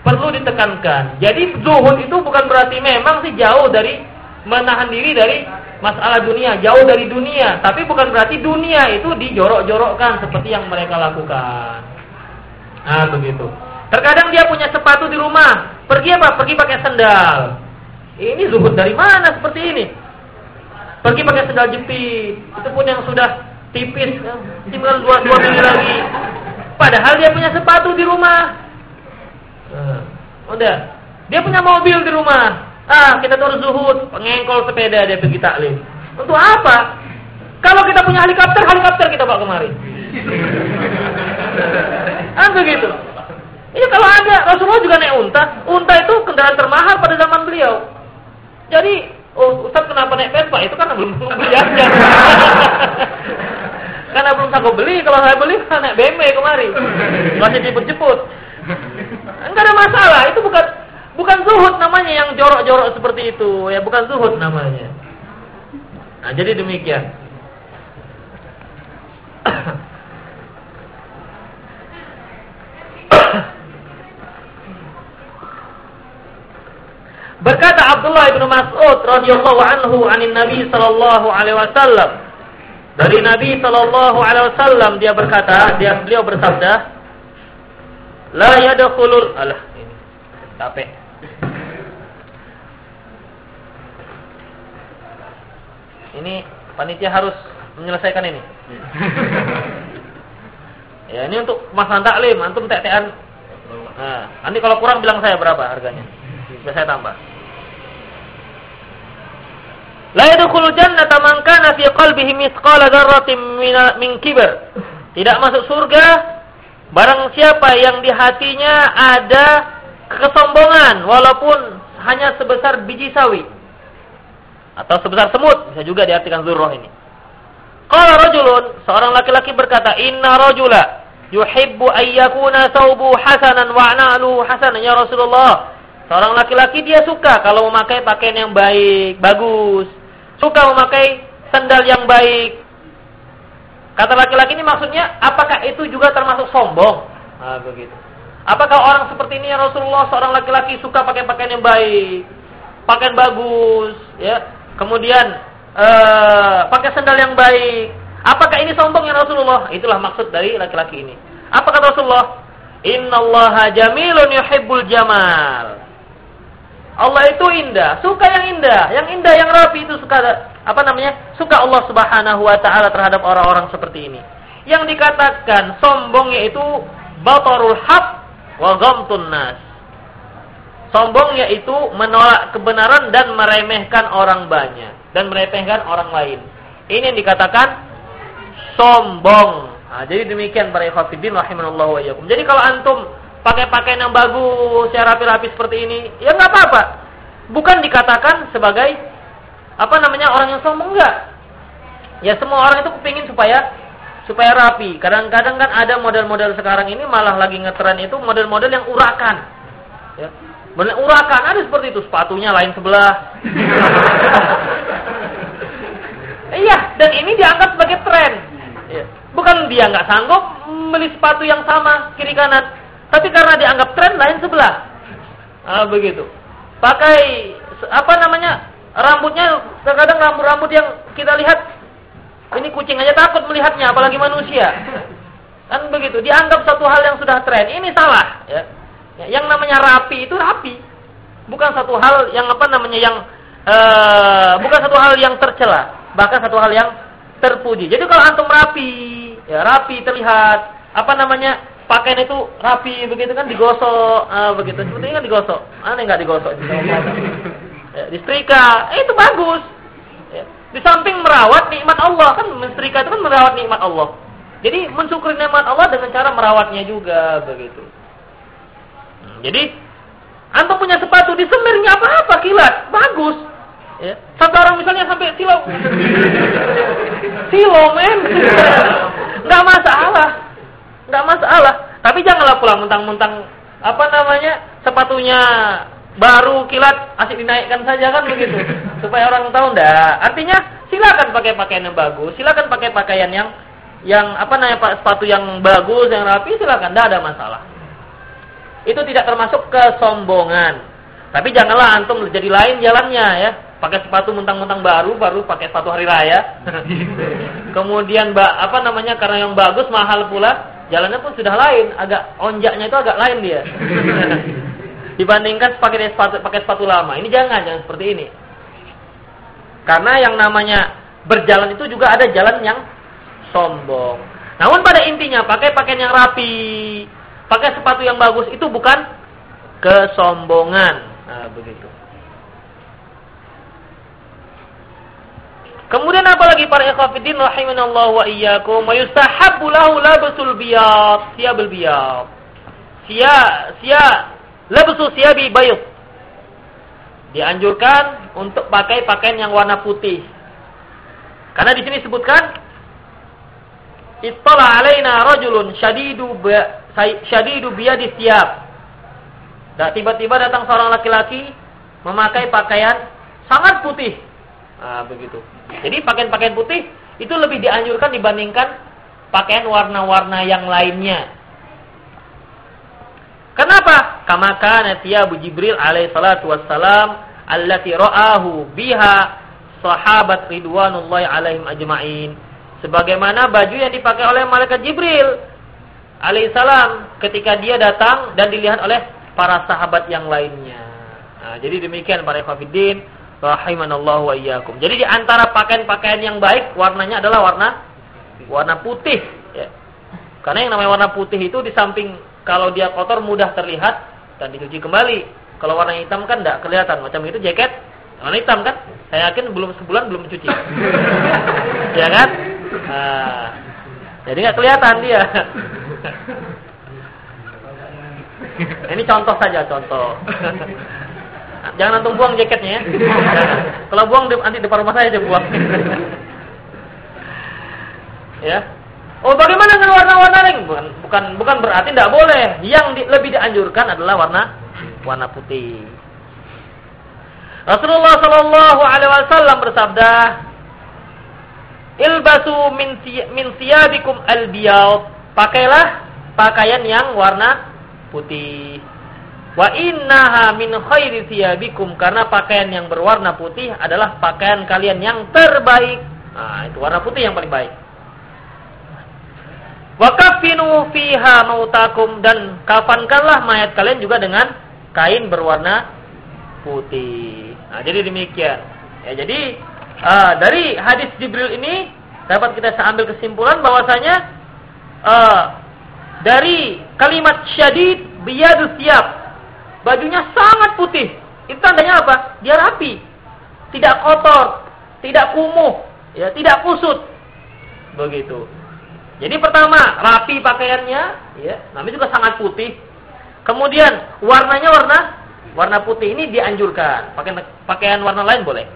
perlu ditekankan. Jadi zuhud itu bukan berarti memang sih jauh dari menahan diri dari masalah dunia, jauh dari dunia. Tapi bukan berarti dunia itu dijorok-jorokkan seperti yang mereka lakukan. Nah, begitu. Terkadang dia punya sepatu di rumah, pergi apa? Pergi pakai sendal. Ini zuhud dari mana seperti ini? Pergi pakai sendal jepit, itu pun yang sudah tipis, ya. tinggal dua dua minggu lagi. Padahal dia punya sepatu di rumah. Nah, udah. Dia punya mobil di rumah. Ah, kita terus zuhud, pengengkol sepeda dia pergi taklim. Untuk apa? Kalau kita punya helikopter, helikopter kita bawa kemari. ah, begitu. Iya kalau ada, Rasulullah juga naik unta. Unta itu kendaraan termahal pada zaman beliau. Jadi, oh Ustaz kenapa naik Vespa? Itu karena belum beli aja. karena belum sanggup beli. Kalau saya beli, kan naik BMW kemari. Masih jemput-jemput. Enggak ada masalah. Itu bukan bukan zuhud namanya yang jorok-jorok seperti itu. Ya, bukan zuhud namanya. Nah, jadi demikian. Berkata Abdullah bin Mas'ud radhiyallahu anhu anin Nabi sallallahu alaihi wasallam. Dari Nabi sallallahu alaihi wasallam dia berkata, dia beliau bersabda, "La yadkhulul alah ini capek. Ini panitia harus menyelesaikan ini. ya, ini untuk Mas Taklim, antum tek-tekan. Nah, nanti kalau kurang bilang saya berapa harganya. Bisa saya tambah. La yadkhulul jannata man kana fi qalbihi mithqala dzarratin min kibr. Tidak masuk surga barang siapa yang di hatinya ada kesombongan walaupun hanya sebesar biji sawi atau sebesar semut bisa juga diartikan zurrah ini. Qala rajulun, seorang laki-laki berkata, "Inna rajula yuhibbu ayyakuna thawbu hasanan wa analu hasanan ya Rasulullah." Seorang laki-laki dia suka kalau memakai pakaian yang baik, bagus. Suka memakai sandal yang baik. Kata laki-laki ini maksudnya, apakah itu juga termasuk sombong? Nah, begitu. Apakah orang seperti ini ya Rasulullah, seorang laki-laki suka pakai pakaian yang baik, pakaian bagus, ya, kemudian uh, pakai sandal yang baik. Apakah ini sombong ya Rasulullah? Itulah maksud dari laki-laki ini. Apa kata Rasulullah? Innallaha jamilun yuhibbul jamal. Allah itu indah, suka yang indah, yang indah, yang rapi itu suka apa namanya? Suka Allah Subhanahu wa taala terhadap orang-orang seperti ini. Yang dikatakan sombong yaitu batarul haq wa ghamtun nas. Sombong yaitu menolak kebenaran dan meremehkan orang banyak dan meremehkan orang lain. Ini yang dikatakan sombong. Nah, jadi demikian para ikhwatiddin rahimanallahu wa Jadi kalau antum pakai pakaian yang bagus, yang rapi-rapi seperti ini, ya nggak apa-apa. Bukan dikatakan sebagai apa namanya orang yang sombong enggak. Ya semua orang itu kepingin supaya supaya rapi. Kadang-kadang kan ada model-model sekarang ini malah lagi ngetren itu model-model yang urakan. Ya. Model urakan ada seperti itu, sepatunya lain sebelah. iya, dan ini dianggap sebagai tren. Ya. Bukan dia nggak sanggup beli sepatu yang sama kiri kanan, tapi karena dianggap tren lain sebelah. Ah, begitu. Pakai apa namanya? Rambutnya terkadang rambut-rambut yang kita lihat ini kucing aja takut melihatnya apalagi manusia. Kan begitu. Dianggap satu hal yang sudah tren. Ini salah, ya. Ya yang namanya rapi itu rapi. Bukan satu hal yang apa namanya yang uh, bukan satu hal yang tercela, bahkan satu hal yang terpuji. Jadi kalau antum rapi, ya rapi terlihat. Apa namanya pakaian itu rapi begitu kan digosok ah, begitu. Ini kan digosok. Aneh nggak digosok ya, disetrika. Eh, itu bagus. Ya. di samping merawat nikmat Allah. Kan mensetrika itu kan merawat nikmat Allah. Jadi mensyukuri nikmat Allah dengan cara merawatnya juga begitu jadi antum punya sepatu disemir nggak apa-apa kilat. Bagus. Ya. Sampai orang misalnya sampai silau silau men. Nggak masalah. Nggak masalah. Tapi janganlah pulang mentang-mentang apa namanya sepatunya baru kilat asik dinaikkan saja kan begitu. Supaya orang tahu ndak. Artinya silakan pakai pakaian yang bagus, silakan pakai pakaian yang yang apa namanya pak sepatu yang bagus yang rapi silakan, ndak ada masalah. Itu tidak termasuk kesombongan. Tapi janganlah antum jadi lain jalannya ya. Pakai sepatu mentang-mentang baru, baru pakai sepatu hari raya. Kemudian apa namanya karena yang bagus mahal pula, jalannya pun sudah lain, agak onjaknya itu agak lain dia. Dibandingkan pakai sepatu pakai sepatu lama. Ini jangan, jangan seperti ini. Karena yang namanya berjalan itu juga ada jalan yang sombong. Namun pada intinya pakai pakaian yang rapi, pakai sepatu yang bagus itu bukan kesombongan. Nah, begitu. Kemudian apalagi para ikhwatiddin rahimanallahu wa iyyakum wa yustahabbu lahu labsul biyad, thiyabul biyad. Sia sia labsu thiyabi bayt. Dianjurkan untuk pakai pakaian yang warna putih. Karena di sini disebutkan ittala alaina rajulun syadidu syadidu biyadi siyab. Dan tiba-tiba datang seorang laki-laki memakai pakaian sangat putih. Nah, begitu. Jadi pakaian-pakaian putih itu lebih dianjurkan dibandingkan pakaian warna-warna yang lainnya. Kenapa? Kama kana tiyabu Jibril alaihi salatu wassalam allati ra'ahu biha sahabat ridwanullahi alaihim ajma'in. Sebagaimana baju yang dipakai oleh malaikat Jibril alaihissalam ketika dia datang dan dilihat oleh para sahabat yang lainnya. Nah, jadi demikian para ikhwatiddin rahimanallahu wa iyyakum. Jadi di antara pakaian-pakaian yang baik warnanya adalah warna warna putih ya. Karena yang namanya warna putih itu di samping kalau dia kotor mudah terlihat dan dicuci kembali. Kalau warna hitam kan tidak kelihatan. Macam itu jaket warna hitam kan? Saya yakin belum sebulan belum mencuci. ya kan? Nah, jadi nggak kelihatan dia. Ini contoh saja contoh. Jangan langsung buang jaketnya ya. Kalau buang nanti depan rumah saya aja buang. ya. Oh bagaimana dengan warna-warna lain? Bukan, bukan bukan berarti tidak boleh. Yang di, lebih dianjurkan adalah warna warna putih. Rasulullah Shallallahu Alaihi Wasallam bersabda, "Ilbasu min min siyabikum Pakailah pakaian yang warna putih. Wa innaha min khairi thiyabikum karena pakaian yang berwarna putih adalah pakaian kalian yang terbaik. Nah, itu warna putih yang paling baik. Wa kafinu fiha mautakum dan kafankanlah mayat kalian juga dengan kain berwarna putih. Nah, jadi demikian. Ya, jadi uh, dari hadis Jibril ini dapat kita ambil kesimpulan bahwasanya uh, dari kalimat syadid biyadu siap Bajunya sangat putih. Itu tandanya apa? Dia rapi. Tidak kotor, tidak kumuh, ya, tidak kusut. Begitu. Jadi pertama, rapi pakaiannya, ya, namanya juga sangat putih. Kemudian warnanya warna warna putih ini dianjurkan. Pakaian pakaian warna lain boleh.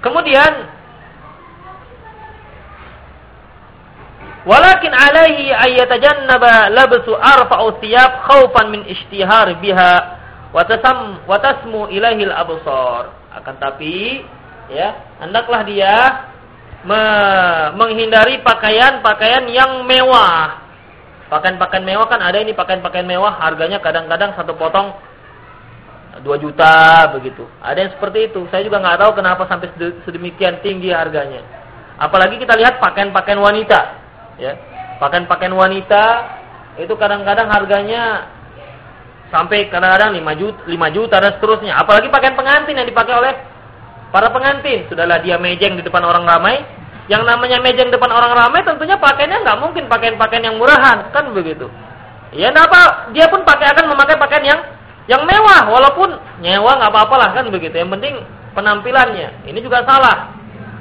Kemudian Walakin alaihi ayyatajannaba labsu arfa'u thiyab khaufan min ishtihar biha wa tasam wa tasmu absar. Akan tapi ya, hendaklah dia me menghindari pakaian-pakaian yang mewah. Pakaian-pakaian mewah kan ada ini pakaian-pakaian mewah harganya kadang-kadang satu potong 2 juta begitu. Ada yang seperti itu. Saya juga nggak tahu kenapa sampai sedemikian tinggi harganya. Apalagi kita lihat pakaian-pakaian wanita ya pakaian-pakaian wanita itu kadang-kadang harganya sampai kadang-kadang 5 juta, 5 juta dan seterusnya. Apalagi pakaian pengantin yang dipakai oleh para pengantin. Sudahlah dia mejeng di depan orang ramai. Yang namanya mejeng depan orang ramai tentunya pakaiannya nggak mungkin pakaian-pakaian yang murahan, kan begitu. Ya, apa dia pun pakai akan memakai pakaian yang yang mewah, walaupun nyewa nggak apa-apa lah kan begitu. Yang penting penampilannya. Ini juga salah.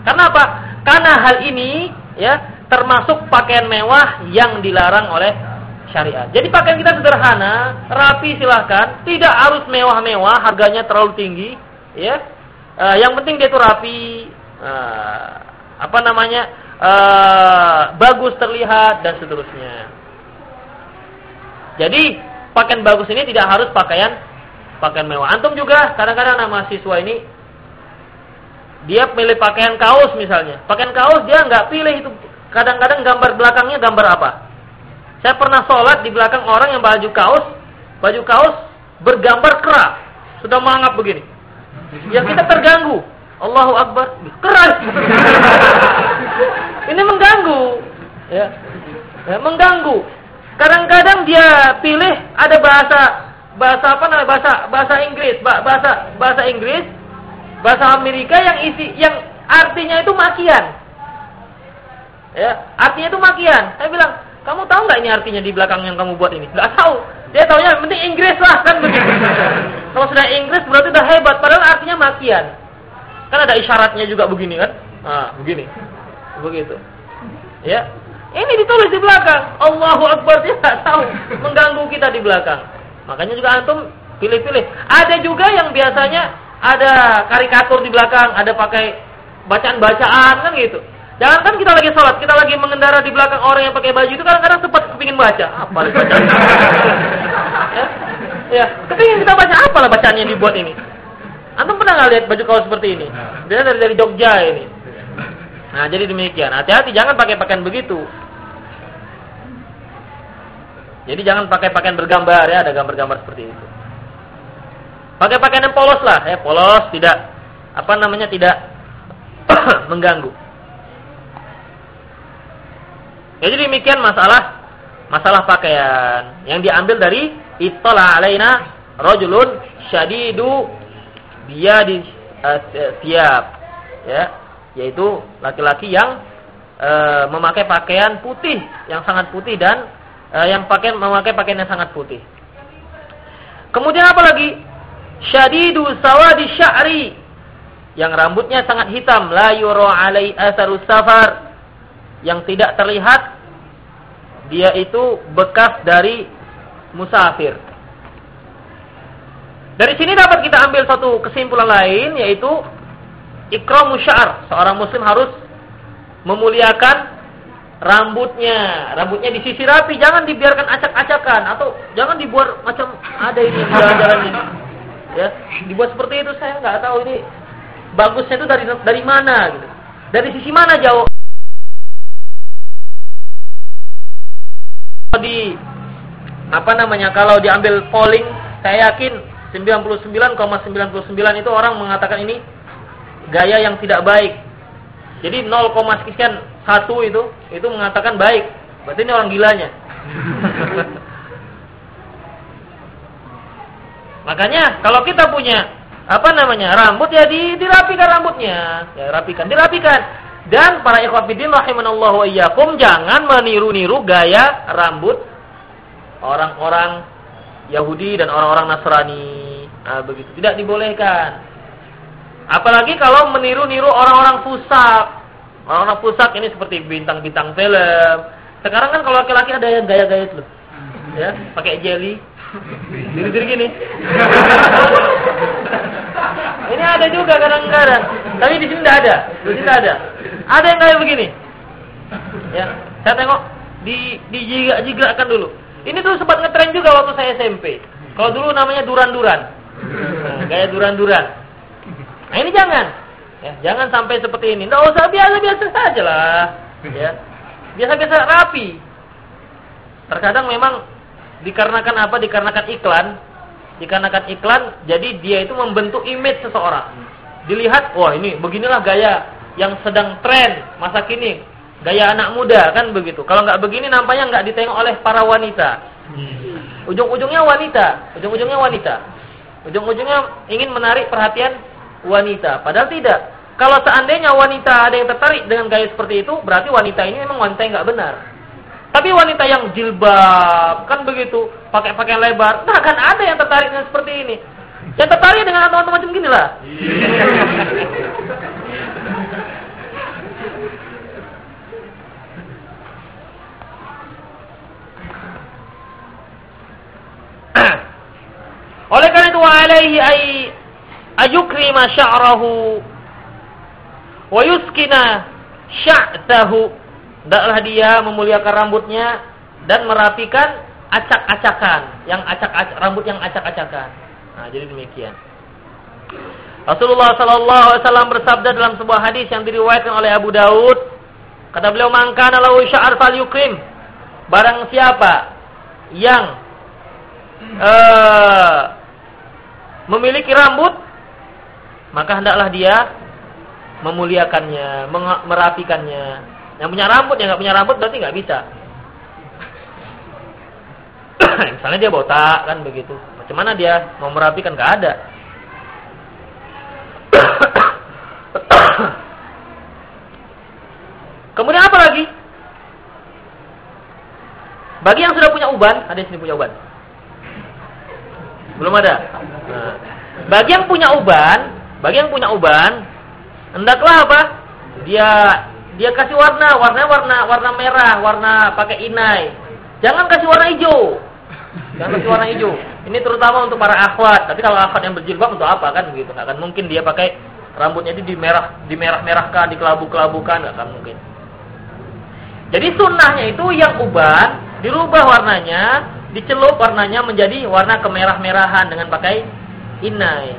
Karena apa? Karena hal ini ya termasuk pakaian mewah yang dilarang oleh syariat. Jadi pakaian kita sederhana, rapi silahkan, tidak harus mewah-mewah, harganya terlalu tinggi, ya. Uh, yang penting dia itu rapi, uh, apa namanya, uh, bagus terlihat dan seterusnya. Jadi pakaian bagus ini tidak harus pakaian pakaian mewah. Antum juga kadang-kadang nama siswa ini dia pilih pakaian kaos misalnya. Pakaian kaos dia nggak pilih itu Kadang-kadang gambar belakangnya gambar apa? Saya pernah sholat di belakang orang yang baju kaos, baju kaos bergambar kera. Sudah mangap begini. Ya kita terganggu. Allahu Akbar. Keras. Ini mengganggu. Ya. ya mengganggu. Kadang-kadang dia pilih ada bahasa bahasa apa namanya bahasa bahasa Inggris, bahasa bahasa Inggris, bahasa Amerika yang isi yang artinya itu makian. Ya, artinya itu makian. Saya bilang, kamu tahu nggak ini artinya di belakang yang kamu buat ini? Nggak tahu. Dia tahunya penting Inggris lah kan begitu. Kalau sudah Inggris berarti udah hebat, padahal artinya makian. Kan ada isyaratnya juga begini kan? Ah, begini. Begitu. Ya. Ini ditulis di belakang. Allahu Akbar dia tidak tahu mengganggu kita di belakang. Makanya juga antum pilih-pilih. Ada juga yang biasanya ada karikatur di belakang, ada pakai bacaan-bacaan kan gitu. Jangan kan kita lagi sholat, kita lagi mengendara di belakang orang yang pakai baju itu kadang-kadang sempat kepingin baca. Apa bacaan? ya, ya, kepingin kita baca apa lah bacaan yang dibuat ini? Antum pernah nggak lihat baju kaos seperti ini? Dia dari dari Jogja ini. Nah, jadi demikian. Hati-hati jangan pakai pakaian begitu. Jadi jangan pakai pakaian bergambar ya, ada gambar-gambar seperti itu. Pakai pakaian yang polos lah, ya polos, tidak apa namanya tidak mengganggu. Jadi demikian masalah masalah pakaian yang diambil dari ittala alaina rajulun syadidu dia di uh, siap ya yaitu laki-laki yang uh, memakai pakaian putih yang sangat putih dan uh, yang pakaian memakai pakaian yang sangat putih. Kemudian apa lagi? Syadidu sawadi sya'ri yang rambutnya sangat hitam la yura alai asarus safar yang tidak terlihat dia itu bekas dari musafir. Dari sini dapat kita ambil satu kesimpulan lain yaitu ikramu syar. Seorang muslim harus memuliakan rambutnya. Rambutnya disisir rapi, jangan dibiarkan acak-acakan atau jangan dibuat macam ada ini jalan-jalan ini. Ya, dibuat seperti itu saya nggak tahu ini bagusnya itu dari dari mana gitu. Dari sisi mana jauh di apa namanya kalau diambil polling saya yakin 99,99 ,99 itu orang mengatakan ini gaya yang tidak baik. Jadi 0, sekian satu itu itu mengatakan baik. Berarti ini orang gilanya. Makanya kalau kita punya apa namanya rambut ya di, dirapikan rambutnya, ya rapikan, dirapikan. Dan para ikhwafidin rahimanallahu wa iyyakum jangan meniru-niru gaya rambut orang-orang Yahudi dan orang-orang Nasrani. Nah, begitu. Tidak dibolehkan. Apalagi kalau meniru-niru orang-orang pusat. Orang-orang pusat ini seperti bintang-bintang film. Sekarang kan kalau laki-laki ada yang gaya-gaya itu. Ya, pakai jelly. Diri-diri gini. ini ada juga kadang-kadang. Tapi di sini tidak ada. Di sini tidak ada. Ada yang kayak begini. Ya, saya tengok di di jiga dulu. Ini tuh sempat ngetren juga waktu saya SMP. Kalau dulu namanya duran-duran. Nah, gaya duran-duran. Nah, ini jangan. Ya, jangan sampai seperti ini. Enggak usah biasa-biasa saja lah. Ya. Biasa-biasa rapi. Terkadang memang dikarenakan apa? Dikarenakan iklan. Dikarenakan iklan, jadi dia itu membentuk image seseorang. Dilihat, wah ini beginilah gaya yang sedang tren masa kini. Gaya anak muda kan begitu. Kalau nggak begini nampaknya nggak ditengok oleh para wanita. Ujung-ujungnya wanita. Ujung-ujungnya wanita. Ujung-ujungnya ingin menarik perhatian wanita. Padahal tidak. Kalau seandainya wanita ada yang tertarik dengan gaya seperti itu berarti wanita ini memang wanita yang nggak benar. Tapi wanita yang jilbab kan begitu. Pakai pakaian lebar. Nah kan ada yang tertarik dengan seperti ini. Yang tertarik dengan teman-teman macam gini lah Oleh karena itu alaihi ay ayukrima sya'rahu wa yuskina sya'tahu. Hendaklah dia memuliakan rambutnya dan merapikan acak-acakan, yang acak-acak rambut yang acak-acakan. Nah, jadi demikian. Rasulullah sallallahu alaihi wasallam bersabda dalam sebuah hadis yang diriwayatkan oleh Abu Daud, kata beliau, "Mangkana lahu sya'ar falyukrim." Barang siapa yang uh, memiliki rambut, maka hendaklah dia memuliakannya, merapikannya. Yang punya rambut, yang nggak punya rambut berarti nggak bisa. Misalnya dia botak kan begitu. Macam mana dia mau merapikan? Gak ada. Kemudian apa lagi? Bagi yang sudah punya uban, ada yang sini punya uban. Belum ada. Nah, bagi yang punya uban, bagi yang punya uban, hendaklah apa? Dia dia kasih warna, warnanya warna warna merah, warna pakai inai. Jangan kasih warna hijau. Jangan kasih warna hijau. Ini terutama untuk para akhwat. Tapi kalau akhwat yang berjilbab untuk apa kan begitu? Nggak akan mungkin dia pakai rambutnya itu di merah di merah merahkan, di kelabu kelabukan, nggak akan mungkin. Jadi sunnahnya itu yang uban dirubah warnanya, dicelup warnanya menjadi warna kemerah-merahan dengan pakai inai.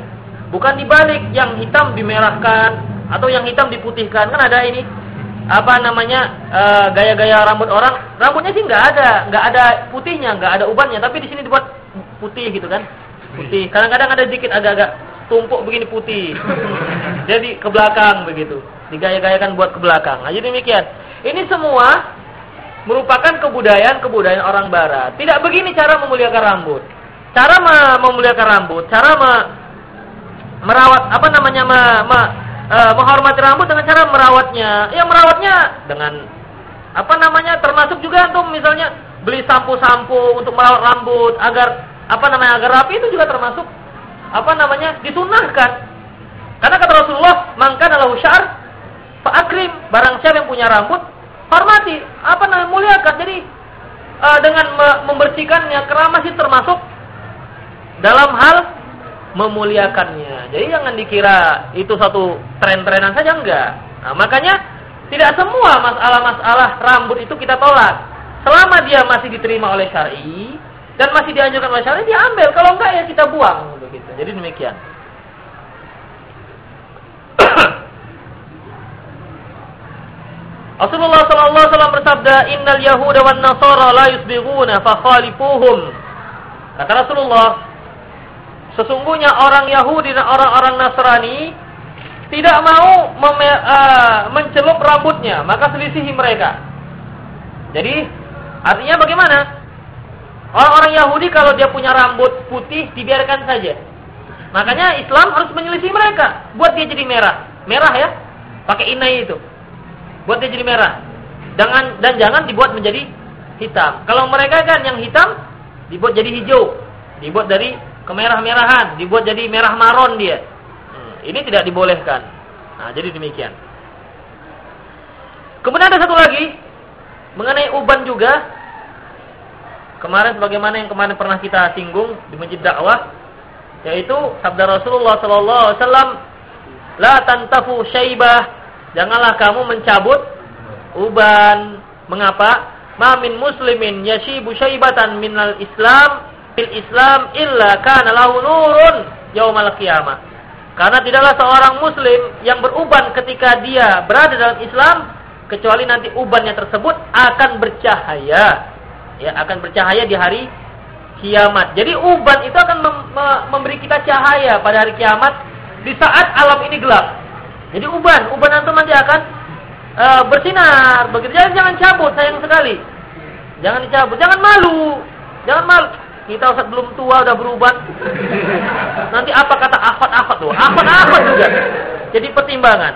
Bukan dibalik yang hitam dimerahkan atau yang hitam diputihkan. Kan ada ini apa namanya eh, gaya-gaya uh, rambut orang. Rambutnya sih nggak ada nggak ada putihnya nggak ada ubannya tapi di sini dibuat putih gitu kan putih. Kadang-kadang ada dikit agak-agak tumpuk begini putih. Jadi ke belakang begitu. Digaya-gayakan buat ke belakang. Nah, jadi demikian. Ini semua merupakan kebudayaan-kebudayaan orang barat tidak begini cara memuliakan rambut cara memuliakan rambut cara me merawat apa namanya me, me, uh, menghormati rambut dengan cara merawatnya. Ya merawatnya dengan apa namanya termasuk juga untuk misalnya beli sampo-sampo untuk merawat rambut agar apa namanya agar rapi itu juga termasuk apa namanya disunahkan. Karena kata Rasulullah, "Mangka adalah syar fa akrim." Barang siapa yang punya rambut, hormati, apa namanya muliakan. Jadi uh, dengan me membersihkannya keramas itu termasuk dalam hal memuliakannya. Jadi jangan dikira itu satu tren-trenan saja enggak. Nah, makanya tidak semua masalah-masalah rambut itu kita tolak. Selama dia masih diterima oleh syar'i dan masih dianjurkan oleh syar'i diambil. Kalau enggak ya kita buang begitu. Jadi demikian. Rasulullah sallallahu alaihi wasallam bersabda, "Innal yahuda wan nasara la yusbighuna fa khalifuhum." Kata Rasulullah, Sesungguhnya orang Yahudi dan orang-orang Nasrani tidak mau uh, mencelup rambutnya, maka selisihi mereka. Jadi, artinya bagaimana? Orang-orang Yahudi kalau dia punya rambut putih dibiarkan saja. Makanya Islam harus menyelisih mereka, buat dia jadi merah. Merah ya, pakai inai itu. Buat dia jadi merah. Jangan dan jangan dibuat menjadi hitam. Kalau mereka kan yang hitam dibuat jadi hijau, dibuat dari kemerah-merahan, dibuat jadi merah maron dia. Hmm, ini tidak dibolehkan. Nah, jadi demikian. Kemudian ada satu lagi mengenai uban juga. Kemarin sebagaimana yang kemarin pernah kita singgung di masjid dakwah yaitu sabda Rasulullah sallallahu alaihi wasallam la tantafu syaibah janganlah kamu mencabut uban mengapa ma min muslimin yashibu syaibatan minal islam fil Islam illa kana lahu nurun yaumal qiyamah. Karena tidaklah seorang muslim yang beruban ketika dia berada dalam Islam kecuali nanti ubannya tersebut akan bercahaya. Ya, akan bercahaya di hari kiamat. Jadi uban itu akan mem memberi kita cahaya pada hari kiamat di saat alam ini gelap. Jadi uban, uban antum nanti akan uh, bersinar. Begitu jangan jangan cabut sayang sekali. Jangan dicabut, jangan malu. Jangan malu. Kita Ustaz belum tua udah berubah. Nanti apa kata akhwat-akhwat tuh? Akhwat-akhwat juga. Jadi pertimbangan.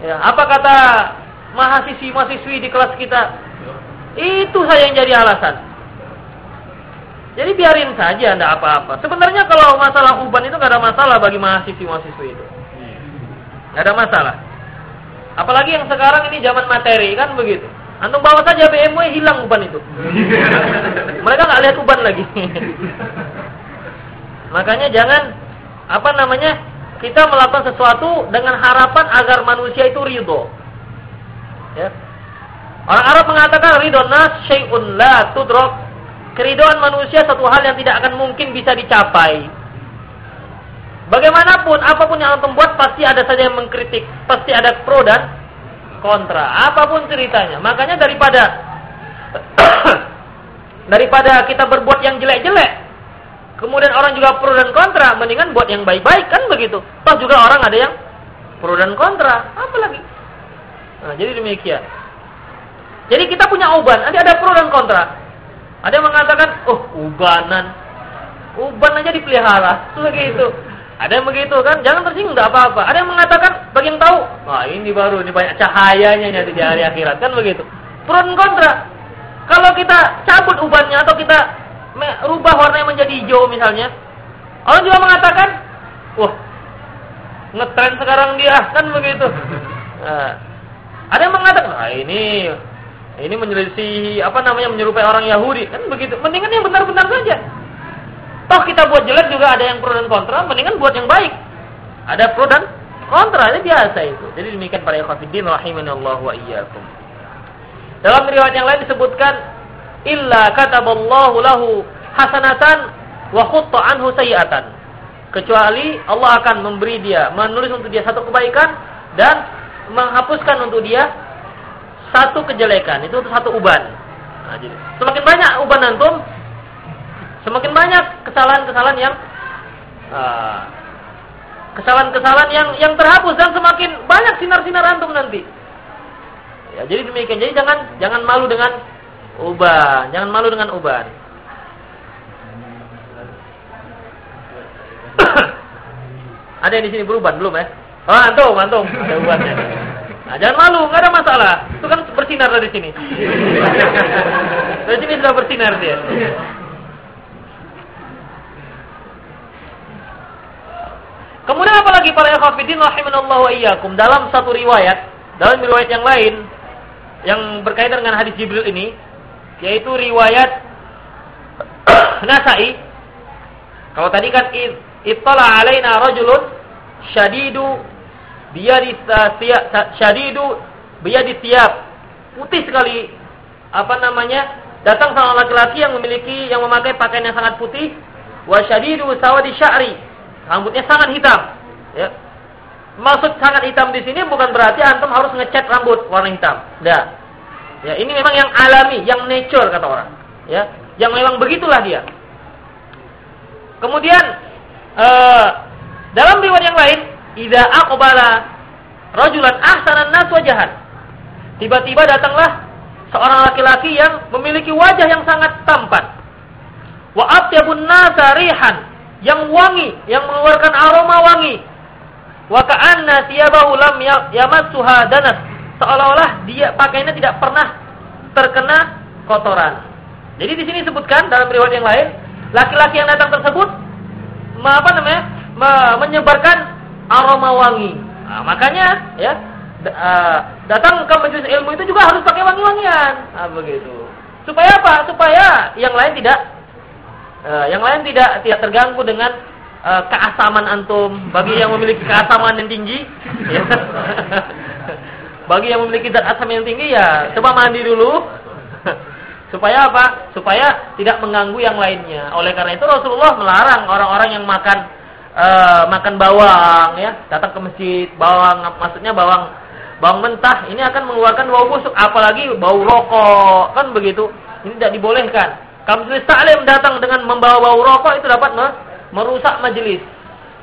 Ya, apa kata mahasiswi-mahasiswi di kelas kita? Itu saya yang jadi alasan. Jadi biarin saja anda apa-apa. Sebenarnya kalau masalah uban itu nggak ada masalah bagi mahasiswi-mahasiswi itu. Nggak ada masalah. Apalagi yang sekarang ini zaman materi kan begitu. Antum bawa saja BMW hilang uban itu. Mereka nggak lihat uban lagi. Makanya jangan apa namanya kita melakukan sesuatu dengan harapan agar manusia itu ridho. Ya. Orang Arab mengatakan ridho nas syai'un la tudrok. Keridoan manusia satu hal yang tidak akan mungkin bisa dicapai. Bagaimanapun, apa pun yang antum buat pasti ada saja yang mengkritik, pasti ada pro dan kontra, apa pun ceritanya. Makanya daripada daripada kita berbuat yang jelek-jelek, kemudian orang juga pro dan kontra, mendingan buat yang baik-baik kan begitu. Toh juga orang ada yang pro dan kontra, apa lagi? Nah, jadi demikian. Jadi kita punya uban, nanti ada pro dan kontra. Ada yang mengatakan, oh ubanan, uban aja dipelihara, begitu. Ada yang begitu kan, jangan tersinggung, tidak apa-apa. Ada yang mengatakan, bagi yang tahu, wah ini baru, ini banyak cahayanya nanti di hari akhirat, kan begitu. Pro dan kontra. Kalau kita cabut ubannya atau kita rubah warnanya menjadi hijau misalnya, Orang juga mengatakan, wah, ngetren sekarang dia kan begitu. Nah, ada yang mengatakan, ah ini ini menyelisih apa namanya menyerupai orang Yahudi kan begitu. Mendingan yang benar-benar saja. Toh kita buat jelek juga ada yang pro dan kontra, mendingan buat yang baik. Ada pro dan kontra, ini biasa itu. Jadi demikian para ikhwatiddin rahimanallahu wa iyyakum. Dalam riwayat yang lain disebutkan illa kataballahu lahu hasanatan wa khutta anhu sayiatan. Kecuali Allah akan memberi dia, menulis untuk dia satu kebaikan dan menghapuskan untuk dia satu kejelekan. Itu satu uban. Nah, jadi semakin banyak uban antum, semakin banyak kesalahan-kesalahan yang uh, kesalahan-kesalahan yang yang terhapus dan semakin banyak sinar-sinar antum nanti. Ya, jadi demikian. Jadi jangan jangan malu dengan uban, jangan malu dengan uban. ada yang di sini beruban belum ya? Oh, antum, antum, ada ubannya. Nah, jangan malu, nggak ada masalah. Itu kan bersinar dari sini. dari sini sudah bersinar dia. Kemudian apalagi para ikhwatiddin rahimanallahu wa iyyakum? Dalam satu riwayat, dalam riwayat yang lain yang berkaitan dengan hadis Jibril ini, yaitu riwayat Nasai. Kalau tadi kan ittala alaina rajulun syadidu biyadi syadidu biyadi tiap putih sekali apa namanya datang sama laki-laki yang memiliki yang memakai pakaian yang sangat putih wa syadidu sawadi sya'ri rambutnya sangat hitam. Ya. Maksud sangat hitam di sini bukan berarti antum harus ngecat rambut warna hitam. Tidak ya ini memang yang alami yang nature kata orang. Ya. Yang memang begitulah dia. Kemudian uh, dalam riwayat yang lain idza aqbala rajulan ahsanan nas wajahan. Tiba-tiba datanglah seorang laki-laki yang memiliki wajah yang sangat tampan. Wa atyabun nasa rihan yang wangi, yang mengeluarkan aroma wangi. Wa ka'anna thiyabahu lam ya-, yamassuha danas. Seolah-olah dia pakaiannya tidak pernah terkena kotoran. Jadi di sini disebutkan dalam riwayat yang lain, laki-laki yang datang tersebut apa namanya? menyebarkan aroma wangi. Nah, makanya ya datang ke majelis ilmu itu juga harus pakai wangi-wangian. Nah, begitu. Supaya apa? Supaya yang lain tidak Uh, yang lain tidak tidak terganggu dengan uh, keasaman antum. Bagi yang memiliki keasaman yang tinggi, ya. bagi yang memiliki zat asam yang tinggi ya coba mandi dulu. Supaya apa? Supaya tidak mengganggu yang lainnya. Oleh karena itu Rasulullah melarang orang-orang yang makan uh, makan bawang ya, datang ke masjid, bawang maksudnya bawang bawang mentah ini akan mengeluarkan bau busuk apalagi bau rokok kan begitu. Ini tidak dibolehkan. Majelis taklim datang dengan membawa bau rokok itu dapat merusak majelis.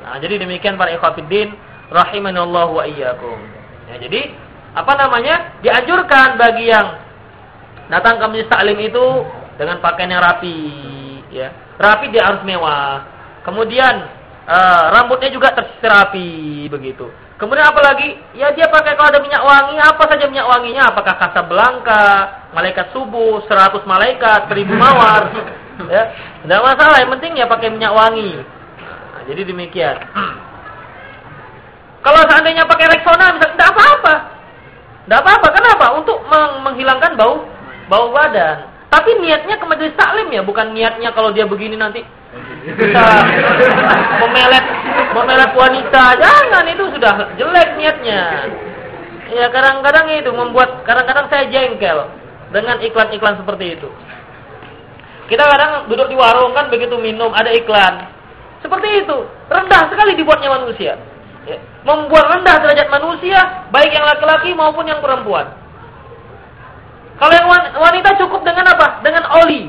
Nah, jadi demikian para ikhwatiddin rahimanallahu wa iyyakum. Ya, jadi apa namanya? Dianjurkan bagi yang datang ke majelis taklim itu dengan pakaian yang rapi, ya. Rapi dia harus mewah. Kemudian uh, rambutnya juga tersisir begitu. Kemudian apalagi? Ya dia pakai kalau ada minyak wangi, apa saja minyak wanginya? Apakah Casablanca, malaikat subuh, seratus malaikat, seribu mawar? ya, tidak masalah. Yang penting ya pakai minyak wangi. Nah, jadi demikian. kalau seandainya pakai Rexona, misalnya tidak apa-apa. Tidak apa-apa. Kenapa? Untuk menghilangkan bau bau badan. Tapi niatnya ke majelis taklim ya, bukan niatnya kalau dia begini nanti bisa memelet memelet wanita. Jangan itu sudah jelek niatnya. Ya kadang-kadang itu membuat kadang-kadang saya jengkel dengan iklan-iklan seperti itu. Kita kadang duduk di warung kan begitu minum ada iklan. Seperti itu. Rendah sekali dibuatnya manusia. Ya. Membuat rendah derajat manusia, baik yang laki-laki maupun yang perempuan. Kalau yang wanita cukup dengan apa? Dengan oli.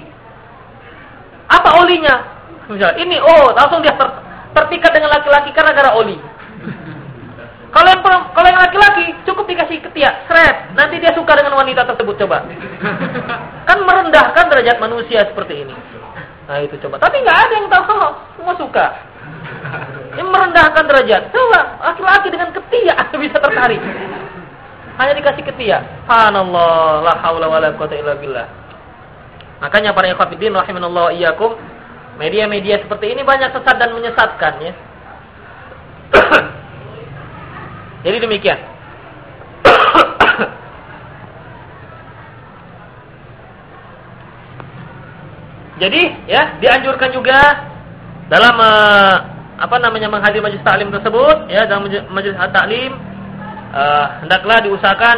Apa olinya? Misalnya, ini oh langsung dia ter, terpikat dengan laki-laki karena gara oli. Kalau yang kalau yang laki-laki cukup dikasih ketiak, seret, nanti dia suka dengan wanita tersebut coba. Kan merendahkan derajat manusia seperti ini. Nah itu coba. Tapi nggak ada yang tahu, semua suka. Ini merendahkan derajat. Coba laki-laki dengan ketiak bisa tertarik. Hanya dikasih ketiak. Subhanallah, la haula wala quwata illa billah. Makanya para ikhwatiddin rahimanallahu iyyakum Media-media seperti ini banyak sesat dan menyesatkan ya. Jadi demikian. Jadi ya dianjurkan juga dalam uh, apa namanya menghadiri majelis taklim tersebut ya dalam majelis taklim uh, hendaklah diusahakan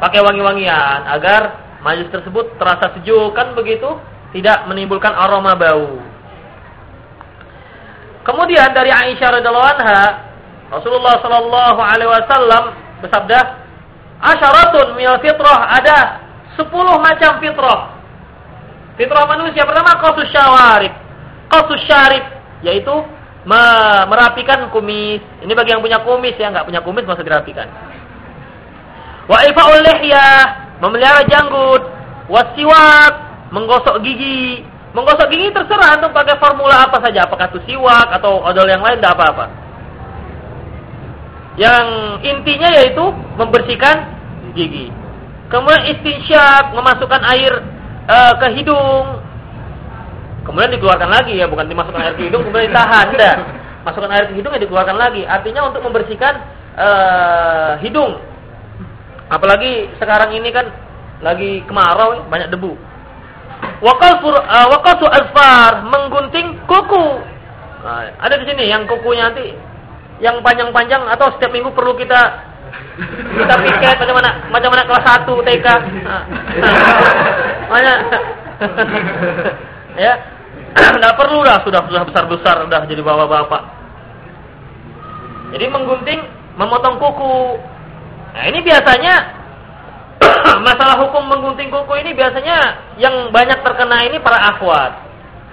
pakai wangi-wangian agar majelis tersebut terasa sejuk kan begitu tidak menimbulkan aroma bau. Kemudian dari Aisyah radhiallahu anha Rasulullah sallallahu alaihi wasallam bersabda, "Asyaratun minal fitrah ada 10 macam fitrah Fitrah manusia pertama qasus syawarib. Qasus syarib yaitu merapikan kumis. Ini bagi yang punya kumis ya, nggak punya kumis masa dirapikan. Wa ifaul lihyah, memelihara janggut. Wasiwak, menggosok gigi. Menggosok gigi terserah untuk pakai formula apa saja, apakah itu siwak atau odol yang lain tidak apa-apa. Yang intinya yaitu membersihkan gigi. Kemudian istinsyak, memasukkan air uh, ke hidung. Kemudian dikeluarkan lagi ya, bukan dimasukkan air ke hidung kemudian ditahan. Tidak. Masukkan air ke hidung ya dikeluarkan lagi. Artinya untuk membersihkan uh, hidung. Apalagi sekarang ini kan lagi kemarau, ya, banyak debu. Waqasu uh, waqasu asfar, menggunting kuku. Nah, ada di sini yang kukunya nanti yang panjang-panjang atau setiap minggu perlu kita kita piket mana macam mana kelas 1 TK. Nah, Mana? ya. Enggak perlu lah sudah sudah besar-besar sudah jadi bapak-bapak. Jadi menggunting, memotong kuku. Nah, ini biasanya masalah hukum menggunting kuku ini biasanya yang banyak terkena ini para akhwat,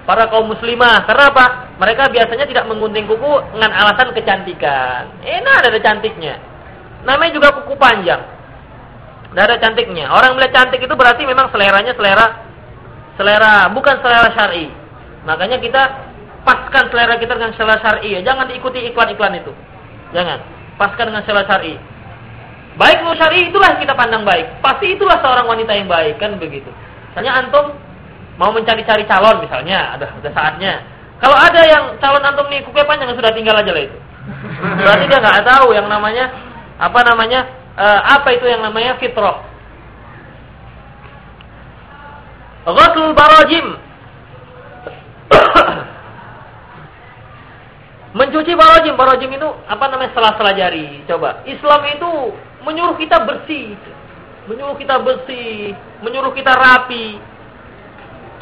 para kaum muslimah. Karena apa? Mereka biasanya tidak menggunting kuku dengan alasan kecantikan. Enak ada cantiknya. Namanya juga kuku panjang. Tidak ada cantiknya. Orang melihat cantik itu berarti memang seleranya selera selera bukan selera syar'i. Makanya kita paskan selera kita dengan selera syar'i. Jangan diikuti iklan-iklan itu. Jangan. Paskan dengan selera syar'i. Baik menurut syar'i itulah kita pandang baik. Pasti itulah seorang wanita yang baik kan begitu. Misalnya antum mau mencari-cari calon misalnya, ada ada saatnya. Kalau ada yang calon antum nih kuku panjang sudah tinggal aja lah itu. Berarti dia nggak tahu yang namanya apa namanya uh, apa itu yang namanya fitrah. Ghusl barajim. Mencuci barajim, barajim itu apa namanya sela-sela jari. Coba, Islam itu menyuruh kita bersih. Menyuruh kita bersih, menyuruh kita rapi.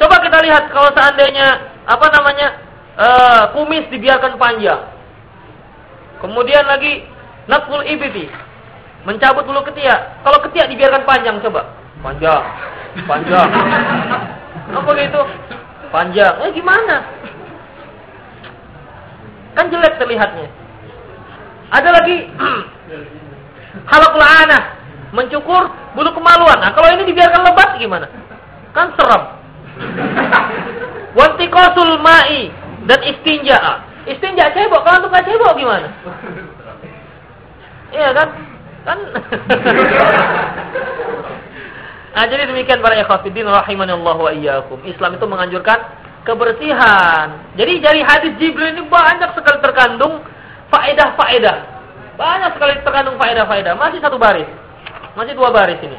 Coba kita lihat kalau seandainya apa namanya uh, kumis dibiarkan panjang. Kemudian lagi natful ibiti, Mencabut bulu ketiak. Kalau ketiak dibiarkan panjang coba. Panjang. Panjang. Apa gitu? Panjang. Eh gimana? Kan jelek terlihatnya. Ada lagi halakul anah, mencukur bulu kemaluan. Nah, kalau ini dibiarkan lebat gimana? Kan serem. Wantikosul ma'i dan istinja. Istinja cebok, kalau untuk cebok gimana? Iya kan? Kan Nah, jadi demikian para ikhwatiddin rahimanallahu wa iyyakum. Islam itu menganjurkan kebersihan. Jadi dari hadis Jibril ini banyak sekali terkandung faedah-faedah. Banyak sekali terkandung faedah-faedah. Masih satu baris. Masih dua baris ini.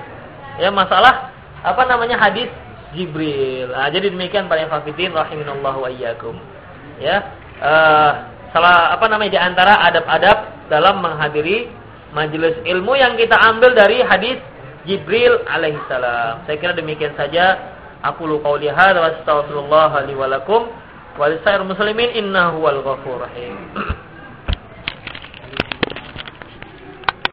Ya, masalah apa namanya hadis Jibril. Nah, jadi demikian para ikhwatiddin rahimanallahu wa iyyakum. Ya. Uh, salah apa namanya di antara adab-adab dalam menghadiri majelis ilmu yang kita ambil dari hadis Jibril alaihissalam. Saya kira demikian saja. Aku lu qauli hadza wa astaghfirullah li wa lakum wa muslimin innahu wal ghafur rahim.